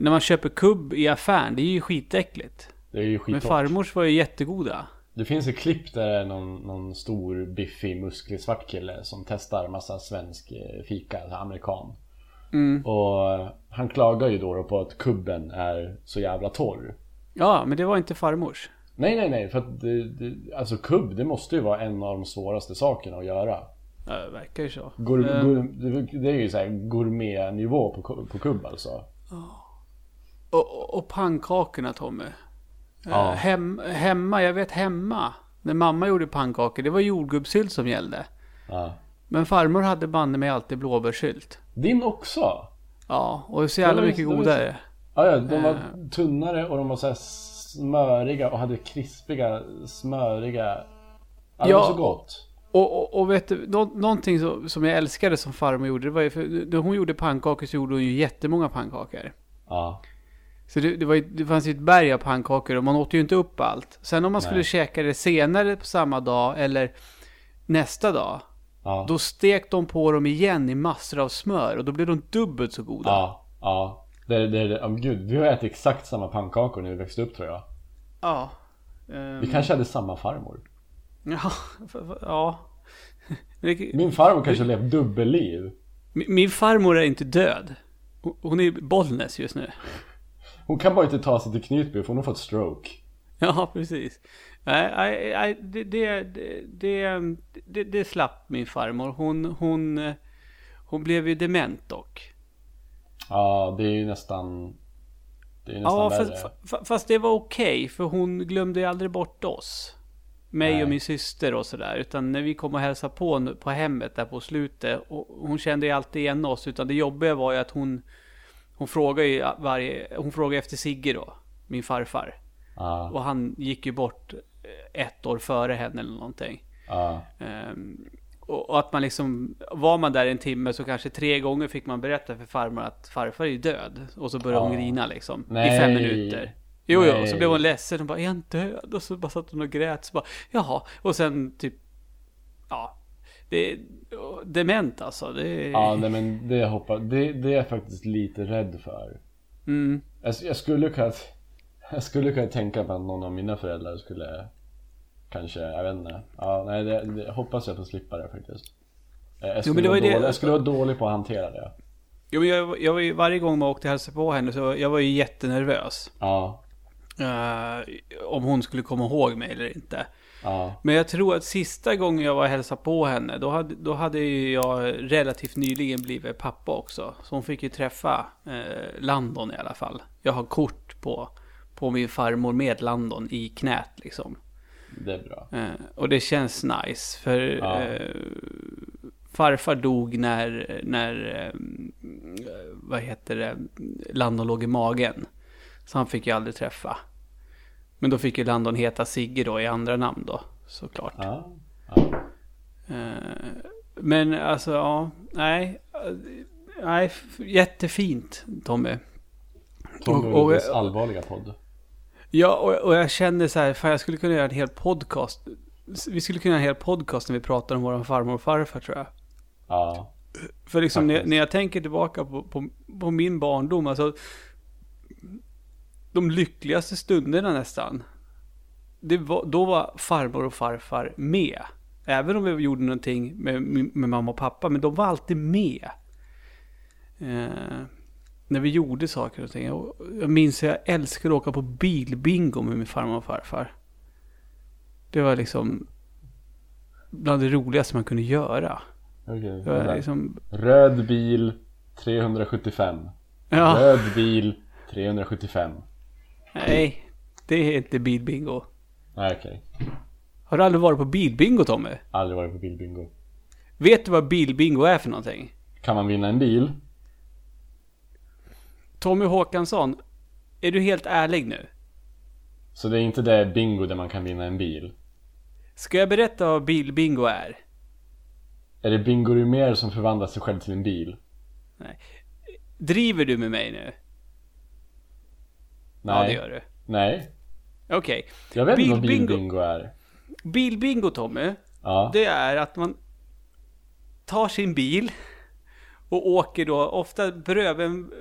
när man köper kubb i affären, det är ju skitäckligt. Det är ju Men skitgott. farmors var ju jättegoda. Det finns ett klipp där det är någon, någon stor, biffig, musklig svart kille som testar massa svensk eh, fika, alltså amerikan. Mm. Och han klagar ju då på att kubben är så jävla torr. Ja, men det var inte farmors. Nej, nej, nej, för att det, det, alltså kubb, det måste ju vara en av de svåraste sakerna att göra. Ja, det verkar ju så. Gour, Eh, gour, det- är ju såhär gourmetnivå på, på kubb alltså. Och, och, pannkakorna Tommy. Ja. Eh, Hem, hemma, jag vet hemma. När mamma gjorde pannkakor, det var jordgubbssylt som gällde. Ja. Men farmor hade banne mig alltid blåbärssylt. Din också? Ja, och så jävla mycket godare. Ja, ja, de var Eh. tunnare och de var så här smöriga och hade krispiga, smöriga... Ja, det var så gott. Och, och, och vet du, nå, någonting som, som jag älskade som farmor gjorde, det var ju för när hon gjorde pannkakor så gjorde hon ju jättemånga pannkakor. Ja. Så det, det, var ju, det fanns ju ett berg av pannkakor och man åt ju inte upp allt. Sen om man skulle Nej. käka det senare på samma dag eller nästa dag. Ja. Då stek de på dem igen i massor av smör och då blev de dubbelt så goda. Ja. Ja. Det, det, oh, gud, vi har ätit exakt samma pannkakor när vi växte upp tror jag. Ja. Ehm, Vi kanske hade samma farmor. Ja. ja. Min farmor kanske levt dubbelliv. Min farmor är inte död. Hon- är i Bollnäs just nu. Hon kan bara inte ta sig till Knutby för hon har fått stroke. Ja, precis. Nej, nej, det, det, det, det, det slapp min farmor. Hon, hon, hon blev ju dement dock. Ja, det är ju nästan... Det är ju nästan Ja, fast, fa- fast det var okej, för hon glömde ju aldrig bort oss. Mig Nej. och min syster och sådär. Utan när vi kom och hälsade på på hemmet där på slutet. Och hon kände ju alltid igen oss. Utan det jobbiga var ju att hon, hon frågade ju varje, hon frågade efter Sigge då. Min farfar. Ja, Och han gick ju bort eh, ett år före henne eller någonting. Ehm, och, att man liksom, var man där en timme så kanske tre gånger fick man berätta för farmor att farfar är död. Och så började hon Ja. grina liksom. I Nej. fem minuter. Jo, jo, och så blev hon ledsen och bara, är han död? Och så bara satt hon och grät. Så bara, jaha. Och sen typ, ja. Det är dement alltså. Det ja nej, men det hoppar, det, det är jag faktiskt lite rädd för. mm, Jag, jag skulle kunna Jag skulle kunna tänka mig att någon av mina föräldrar skulle Kanske, jag vet inte. Ja, nej, det, det hoppas jag får slippa det faktiskt. Eh, Jag Jo, skulle, var vara dålig, jag skulle vara dålig på att hantera det. Jo, men jag, jag var ju, varje gång man åkte och hälsade på henne så jag var ju jättenervös. Ja, Eh, om hon skulle komma ihåg mig eller inte. ja, Men jag tror att sista gången jag var och hälsade på henne, då hade, då hade ju jag relativt nyligen blivit pappa också. Så hon fick ju träffa eh, Landon i alla fall. Jag har kort på, på min farmor med Landon i knät liksom. Det är bra. Eh, och det känns nice, för Ja. eh, farfar dog när, när eh, vad heter det, Landon låg i magen. Så han fick ju aldrig träffa. Men då fick ju Landon heta Sigge då i andra namn då, såklart. Ja, ja. Men alltså, ja, nej. Nej, jättefint Tommy. Tommy och- och, och, allvarliga podd. Ja, och, och jag kände så här, fan jag skulle kunna göra en hel podcast. Vi skulle kunna göra en hel podcast när vi pratar om våran farmor och farfar tror jag. Ja, För liksom när, när jag tänker tillbaka på, på, på min barndom, alltså de lyckligaste stunderna nästan. Var, då var farmor och farfar med. Även om vi gjorde någonting med, med mamma och pappa, men de var alltid med. Eh, när vi gjorde saker och ting. Jag, jag minns att jag älskade att åka på bilbingo med min farmor och farfar. Det var liksom bland det roligaste man kunde göra. Det var liksom, Röd bil 375. ja. Röd bil 375. Nej, det är inte bilbingo. Nej okej. Har du aldrig varit på bilbingo Tommy? Aldrig varit på bilbingo. Vet du vad bilbingo är för någonting? Kan man vinna en bil? Tommy Håkansson, är du helt ärlig nu? Så det är inte det bingo där man kan vinna en bil? Ska jag berätta vad bilbingo är? Är det Bingo Rimér som förvandlar sig själv till en bil? Driver du med mig nu? Nej. Ja, det gör du. Nej. Okej. Jag vet inte vad Bilbingo- bilbingo är. Bilbingo Tommy, Ja. det är att man tar sin bil och åker då ofta bredvid en-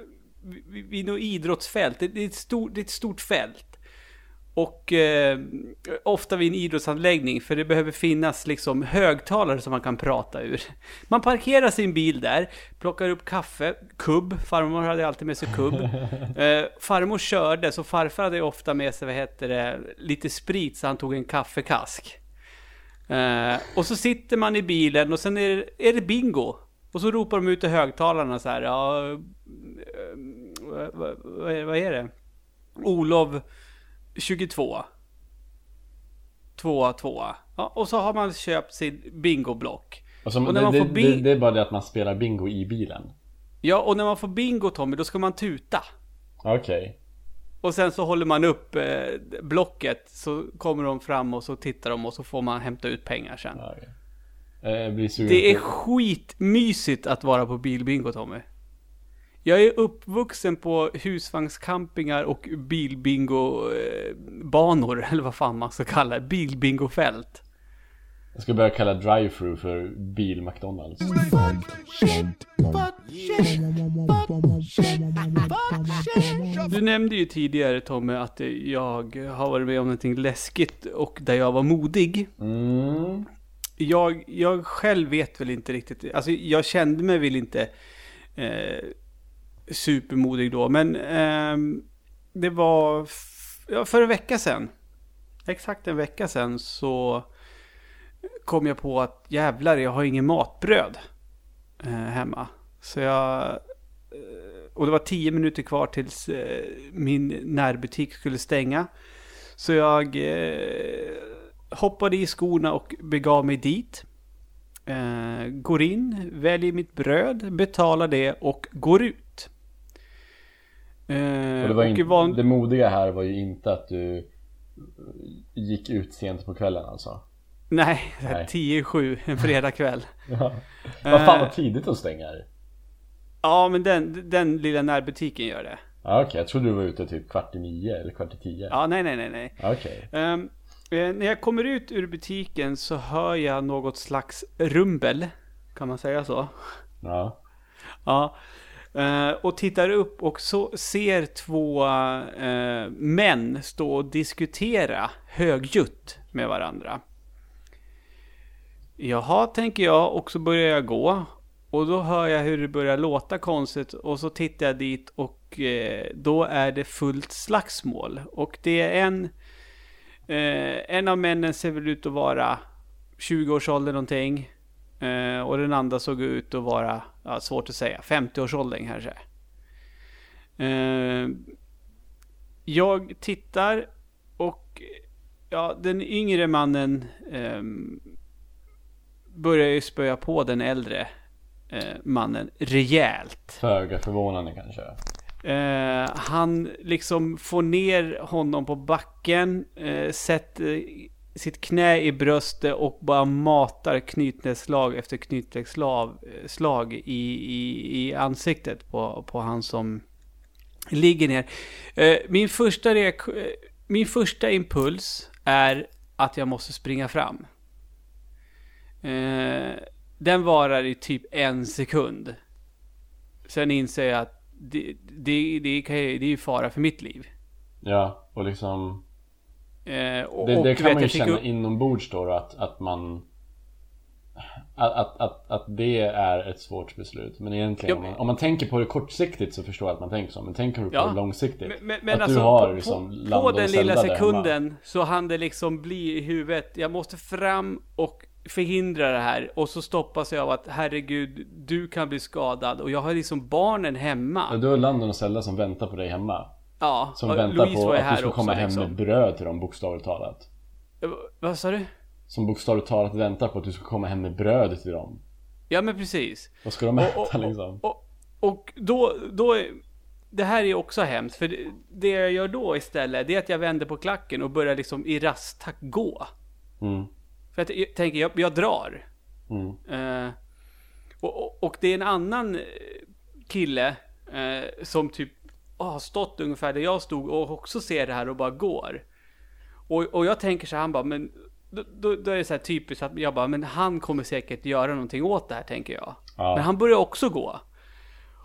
vid- något idrottsfält. Det det är ett stort, det är ett stort fält. Och eh, ofta vid en idrottsanläggning för det behöver finnas liksom högtalare som man kan prata ur. Man parkerar sin bil där, plockar upp kaffe, kubb, farmor hade alltid med sig kubb. Eh, farmor körde, så farfar hade ofta med sig, vad heter det, lite sprit så han tog en kaffekask. Eh, och så sitter man i bilen och sen är det, är det bingo. Och så ropar de ut i högtalarna så här, ja, vad, vad, är- det? Olov 22. Tvåa, tvåa. Ja, och så har man köpt sin bingoblock. Och så, Och när det, man får bi- det, det är bara det att man spelar bingo i bilen. Ja, och när man får bingo Tommy, då ska man tuta. Okej. Och sen så håller man upp eh, blocket, så kommer de fram och så tittar de och så får man hämta ut pengar sen. Okej. Eh, Det är skitmysigt att vara på bilbingo Tommy. Jag är uppvuxen på husvagnscampingar och bilbingo-banor, eller vad fan man ska kalla det, bilbingofält. Jag ska börja kalla drive-thru för bil-McDonalds. Du nämnde ju tidigare Tommy att jag har varit med om någonting läskigt och där jag var modig. Mm. Jag, jag själv vet väl inte riktigt, alltså jag kände mig väl inte eh, supermodig då, men eh, det var ja, för en vecka sedan, exakt en vecka sedan så kom jag på att jävlar, jag har ingen matbröd eh, hemma. Så jag, eh, och det var tio minuter kvar tills eh, min närbutik skulle stänga. Så jag eh, hoppade i skorna och begav mig dit. Eh, går in, väljer mitt bröd, betalar det och går ut. Eh, det, inte, van- det modiga här var ju inte att du gick ut sent på kvällen alltså. Nej, Nej. 10 i 7 en fredagkväll. Ja. Vad fan Eh. vad tidigt de stänger. Ja, men den, den lilla närbutiken gör det. Ja, Okej, jag trodde du var ute typ kvart i nio eller kvart i tio. Ja, nej, nej, nej, nej. Okej. Ehm, eh, när jag kommer ut ur butiken så hör jag något slags rumbel. Kan man säga så? Ja. Ja. Eh, och tittar upp och så ser två eh, män stå och diskutera högljutt med varandra. Jaha, tänker jag och så börjar jag gå. Och då hör jag hur det börjar låta konstigt och så tittar jag dit och eh, då är det fullt slagsmål. Och det är en, eh, en av männen ser väl ut att vara 20-årsåldern någonting. Eh, och den andra såg ut att vara, ja, svårt att säga, 50-årsåldern kanske. Eh, jag tittar och ja, den yngre mannen eh, börjar ju spöa på den äldre eh, mannen rejält. Föga förvånande kanske. Han liksom får ner honom på backen, sätter sitt knä i bröstet och bara matar knytnävsslag efter knytnävsslag eh, i, i, i ansiktet på, på han som ligger ner. Eh, min, första reak- eh, min första impuls är att jag måste springa fram. Den varar i typ en sekund. Sen inser jag att det, det, det, kan, det är ju fara för mitt liv. Ja, och liksom Eh, och, Det, det kan vet, man ju känna upp- inombords då att, att man att, att, att, att det är ett svårt beslut. Men egentligen Ja, om, man, om man tänker på det kortsiktigt så förstår jag att man tänker så. Men tänker du på Ja. det långsiktigt? Men, men, att alltså, du har på, liksom på, på den lilla sekunden så hann det liksom bli i huvudet. Jag måste fram och förhindra det här. Och så stoppas jag av att herregud, du kan bli skadad. Och jag har liksom barnen Ja, hemma. du har Landon och Zelda som väntar på dig hemma. Ja, Som väntar Louise på att du ska också, komma hem liksom. med bröd till dem bokstavligt talat. Vad sa du? Som bokstavligt talat väntar på att du ska komma hem med bröd till dem. Ja, men precis. Vad ska de äta och, och, liksom? Och, och då, då, det här är också hemskt. För det, det jag gör då istället, det är att jag vänder på klacken och börjar liksom i rasttakt gå. Mm, För att jag tänker, jag, jag drar. mm, Eh, och, och, det är en annan eh, kille eh, som typ har stått ungefär där jag stod och också ser det här och bara går. Och, och jag tänker så här, han bara, men då, då, då är det så här typiskt att jag bara, men han kommer säkert göra någonting åt det här tänker jag. Ja. Men han börjar också gå.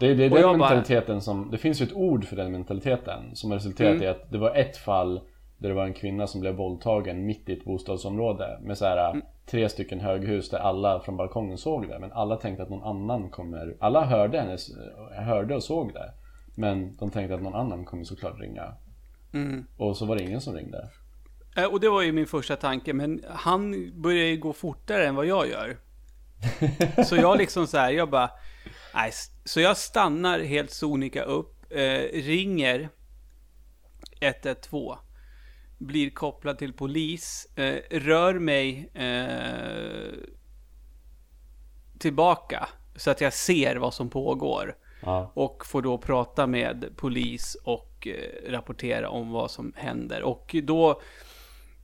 Det, det är den jag bara- mentaliteten som, det finns ju ett ord för den mentaliteten som har resulterat Mm. i att det var ett fall där det var en kvinna som blev våldtagen mitt i ett bostadsområde med så här, Mm. tre stycken höghus där alla från balkongen såg det men alla tänkte att någon annan kommer, alla hörde hennes, hörde och såg det men de tänkte att någon annan kommer såklart ringa Mm. och så var det ingen som ringde Eh, Och det var ju min första tanke, men han börjar ju gå fortare än vad jag gör. Så jag liksom så här, jag bara, nej, så jag stannar helt sonika upp, eh, ringer 112, blir kopplad till polis, eh, rör mig eh, tillbaka så att jag ser vad som pågår. Ja, Och får då prata med polis och eh, rapportera om vad som händer. Och då,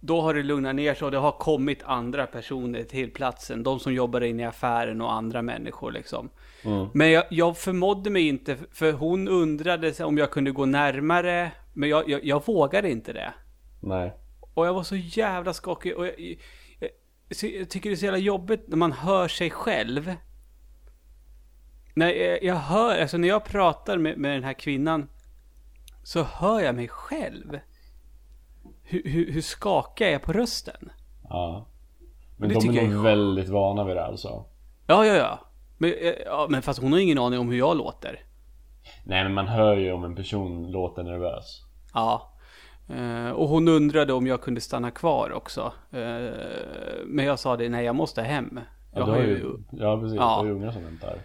då har det lugnat ner sig och det har kommit andra personer till platsen. De som jobbar inne i affären och andra människor liksom. mm, Men jag, jag förmådde mig inte, för hon undrade om jag kunde gå närmare. Men jag, jag, jag vågade inte det. nej Och jag var så jävla skakig. Och jag, jag, jag tycker det är så jävla jobbigt när man hör sig själv. När jag, jag hör, alltså när jag pratar med, med den här kvinnan. Så hör jag mig själv. Hur, hur, hur skakig jag är på rösten. ja men Det de är nog är- väldigt vana vid det alltså Ja, ja, ja. Men, eh, ja, men fast hon har ingen aning om hur jag låter. Nej men man hör ju om en person låter nervös Ja. Eh, och hon undrade om jag kunde stanna kvar också. Eh, men jag sa det, nej jag måste hem. Ja, Jag du har ju, ju, ja precis, Ja. du har ju ungar som väntar eh,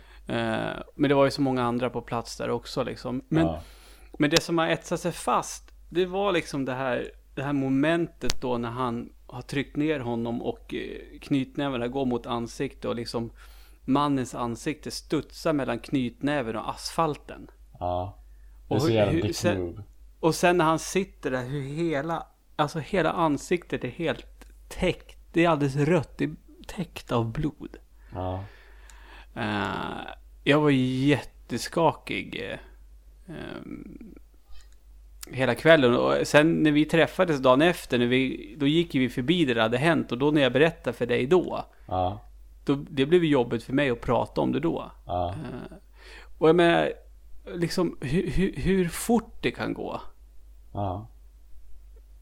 men det var ju så många andra på plats där också liksom. Men, ja. men det som har etsat sig fast, det var liksom det här, det här momentet då när han har tryckt ner honom och eh, knytnävarna går mot ansiktet och liksom mannens ansikte studsar mellan knytnäven och asfalten. Ja. Det är Och så jävla dick sen-. Och sen när han sitter där, hur hela, alltså hela ansiktet är helt täckt. Det är alldeles rött, det är täckt av blod. Ja. Eh, jag var jätteskakig. ehm, hela kvällen. Och sen när vi träffades dagen efter, när vi, då gick vi förbi det där hade hänt. Och då när jag berättade för dig då, Ja. då det blev jobbigt för mig att prata om det då. Ja. Eh, och jag menar, liksom hur, hur, hur fort det kan gå. Ja.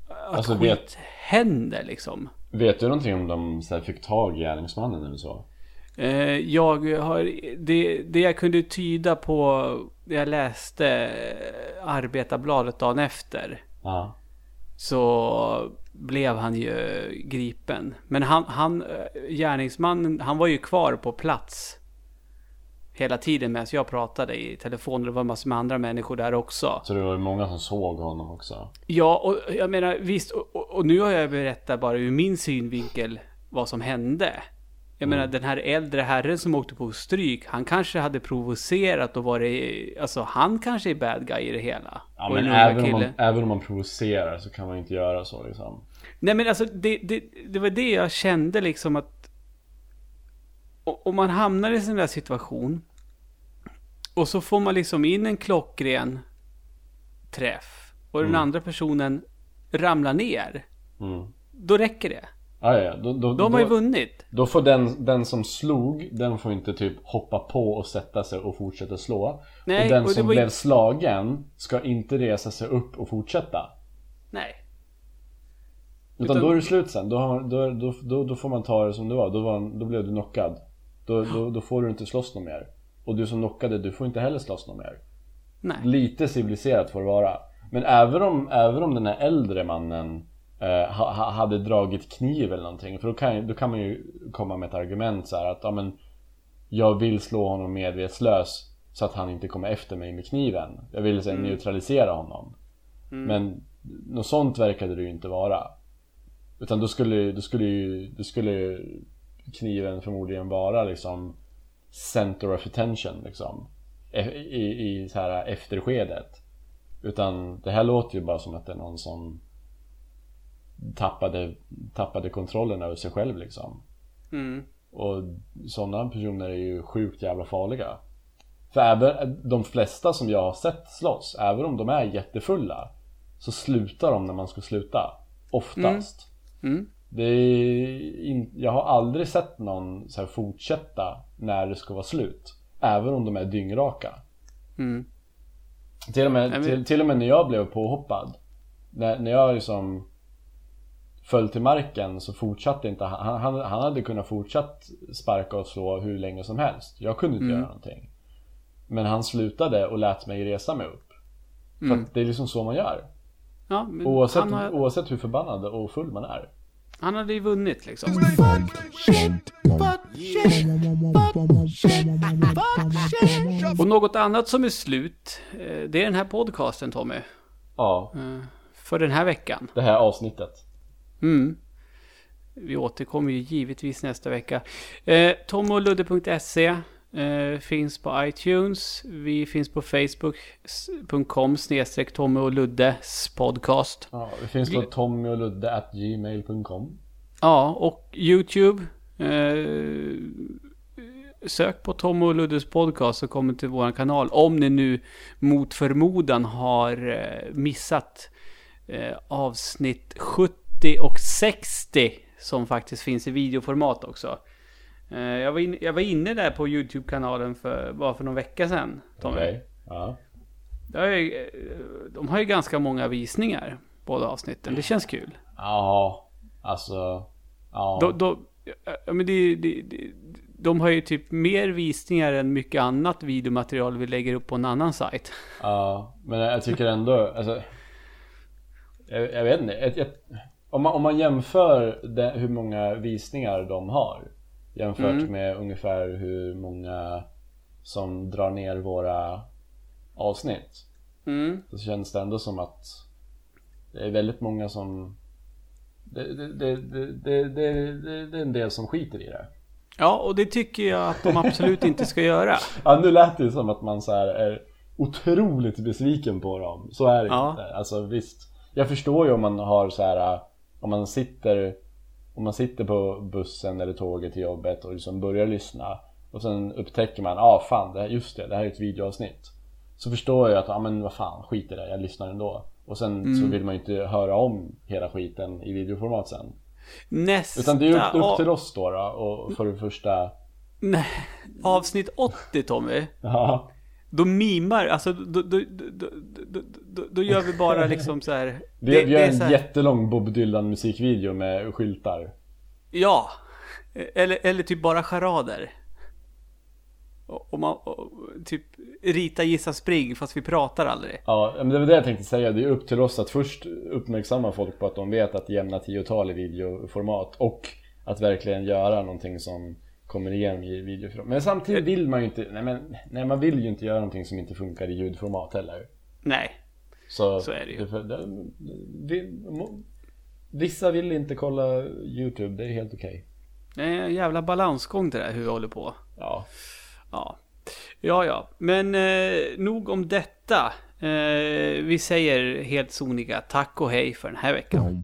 Att Alltså, skit vet- händer liksom. Vet du någonting om de så här, fick tag i gärningsmannen eller så? Eh, jag har, det, det jag kunde tyda på, det jag läste eh, Arbetarbladet dagen efter. Ja. Så blev han ju gripen. Men han, han, eh, gärningsmannen, han var ju kvar på plats. Hela tiden medan jag pratade i telefon. och Det var massor med andra människor där också. Så det var ju många som såg honom också. Ja, och jag menar visst. Och, och, och nu har jag berättat bara ur min synvinkel vad som hände. Jag menar den här äldre herren som åkte på stryk. Han kanske hade provocerat och varit... Alltså han kanske är bad guy i det hela. Ja, men den även om, man, även om man provocerar så kan man inte göra så liksom. Nej men alltså det, det, det var det jag kände liksom att om man hamnar i en sån där situation och så får man liksom in en klockren träff och den Mm. andra personen ramlar ner. Mm. Då räcker det. Ja, ja. Då, då, Då har ju vunnit. då får den, den som slog, den får inte typ hoppa på och sätta sig och fortsätta slå. Nej, och den och som var ju- blev slagen ska inte resa sig upp och fortsätta. Nej. Utan, Utan- då är det slut sen. Då, då, då, då, får man ta det som det var. Då, var, då blev du knockad. Då, då, då får du inte slåss något mer. Och du som knockade, du får inte heller slåss något mer. Nej. Lite civiliserat får det vara. Men även om, även om den här äldre mannen ha, ha- hade dragit kniv eller någonting. För då kan, då kan man ju komma med ett argument så här att ja, men, jag vill slå honom medvetslös så att han inte kommer efter mig med kniven. Jag vill så här, neutralisera honom. Men något sånt verkade det ju inte vara. Utan då skulle, då skulle ju då skulle kniven förmodligen vara liksom center of attention liksom. E- I, i så här efterskedet. Utan det här låter ju bara som att det är någon som tappade, tappade kontrollen över sig själv liksom. Mm. Och sådana personer är ju sjukt jävla farliga. För även de flesta som jag har sett slåss, även om de är jättefulla, så slutar de när man ska sluta. Oftast. Mm. Det är in, jag har aldrig sett någon så fortsätta när det ska vara slut. Även om de är dyngraka. Mm. Till och med, till, till och med när jag blev påhoppad. När, när jag liksom föll till marken så fortsatte inte han, han, han hade kunnat fortsatt sparka och slå hur länge som helst. Jag kunde inte Mm. göra någonting. Men han slutade och lät mig resa mig upp. För Mm. att det är liksom så man gör. Ja, men Oavsett, har, oavsett hur förbannad och full man är. han hade ju vunnit liksom. Och något annat som är slut, eh, det är den här podcasten Tommy. Ja, Eh, För den här veckan. det här avsnittet. Mm. Vi återkommer ju givetvis nästa vecka. Eh, tomoludde.se eh, finns på iTunes. Vi finns på facebook.com snedstreck Tommy och Luddes podcast. Ja, det finns på tommyoludde.gmail.com Ja, och YouTube. Eh, sök på Tom och Luddes podcast så kommer till vår kanal. Om ni nu mot förmodan har eh, missat eh, avsnitt 70 och 60 som faktiskt finns i videoformat också. Eh, jag, var in, jag var inne där på YouTube-kanalen för, bara för någon vecka sedan. Tommy. Okej. Ja. Ju, eh, de har ju ganska många visningar, båda avsnitten. Det känns kul. Ja, alltså. Ja. Då, ja, men det, det, det, de har ju typ mer visningar än mycket annat videomaterial vi lägger upp på en annan sajt. Ja, men jag tycker ändå, alltså Jag, jag vet inte, ett, ett, om, man, om man jämför det, hur många visningar de har Jämfört Mm. med ungefär hur många som drar ner våra avsnitt Mm. Så känns det ändå som att det är väldigt många som det, det, det, det, är en del som skiter i det Ja, och det tycker jag att de absolut inte ska göra. Ja nu lät det ju som att man så är otroligt besviken på dem. Så är det Ja. inte. Alltså visst. Jag förstår ju om man har så här om man sitter om man sitter på bussen eller tåget till jobbet och liksom börjar lyssna och sen upptäcker man, ja ah, fan, det här, just det, det här är ett videoavsnitt. Så förstår jag att, ja ah, men vad fan, skit i det, jag lyssnar ändå. Och sen så vill man ju inte höra om hela skiten i videoformat sen. Nästa Utan det är upp, upp till oss då, då och för det första, Nej, avsnitt 80 Tommy. ja. Då mimar, alltså då, då, då, då, då, då, då gör vi bara liksom så här. Vi, vi har är en så här- jättelång Bob Dylan musikvideo med skyltar. Ja. Eller, eller typ bara charader. Och, och man, och, typ rita, gissa, spring fast vi pratar aldrig. Ja, men det var det jag tänkte säga. Det är upp till oss att först uppmärksamma folk på att de vet att jämna tiotal i videoformat och att verkligen göra någonting som kommer igen i videoformat. Men samtidigt vill man ju inte, nej men nej, man vill ju inte göra någonting som inte funkar i ljudformat heller. Nej, Så, Så är det ju. det, det, vissa vill inte kolla YouTube, det är helt okej. det är en jävla balansgång det där hur vi håller på. Ja. Ja, ja, ja. Men eh, nog om detta. Eh, vi säger helt soniga tack och hej för den här veckan.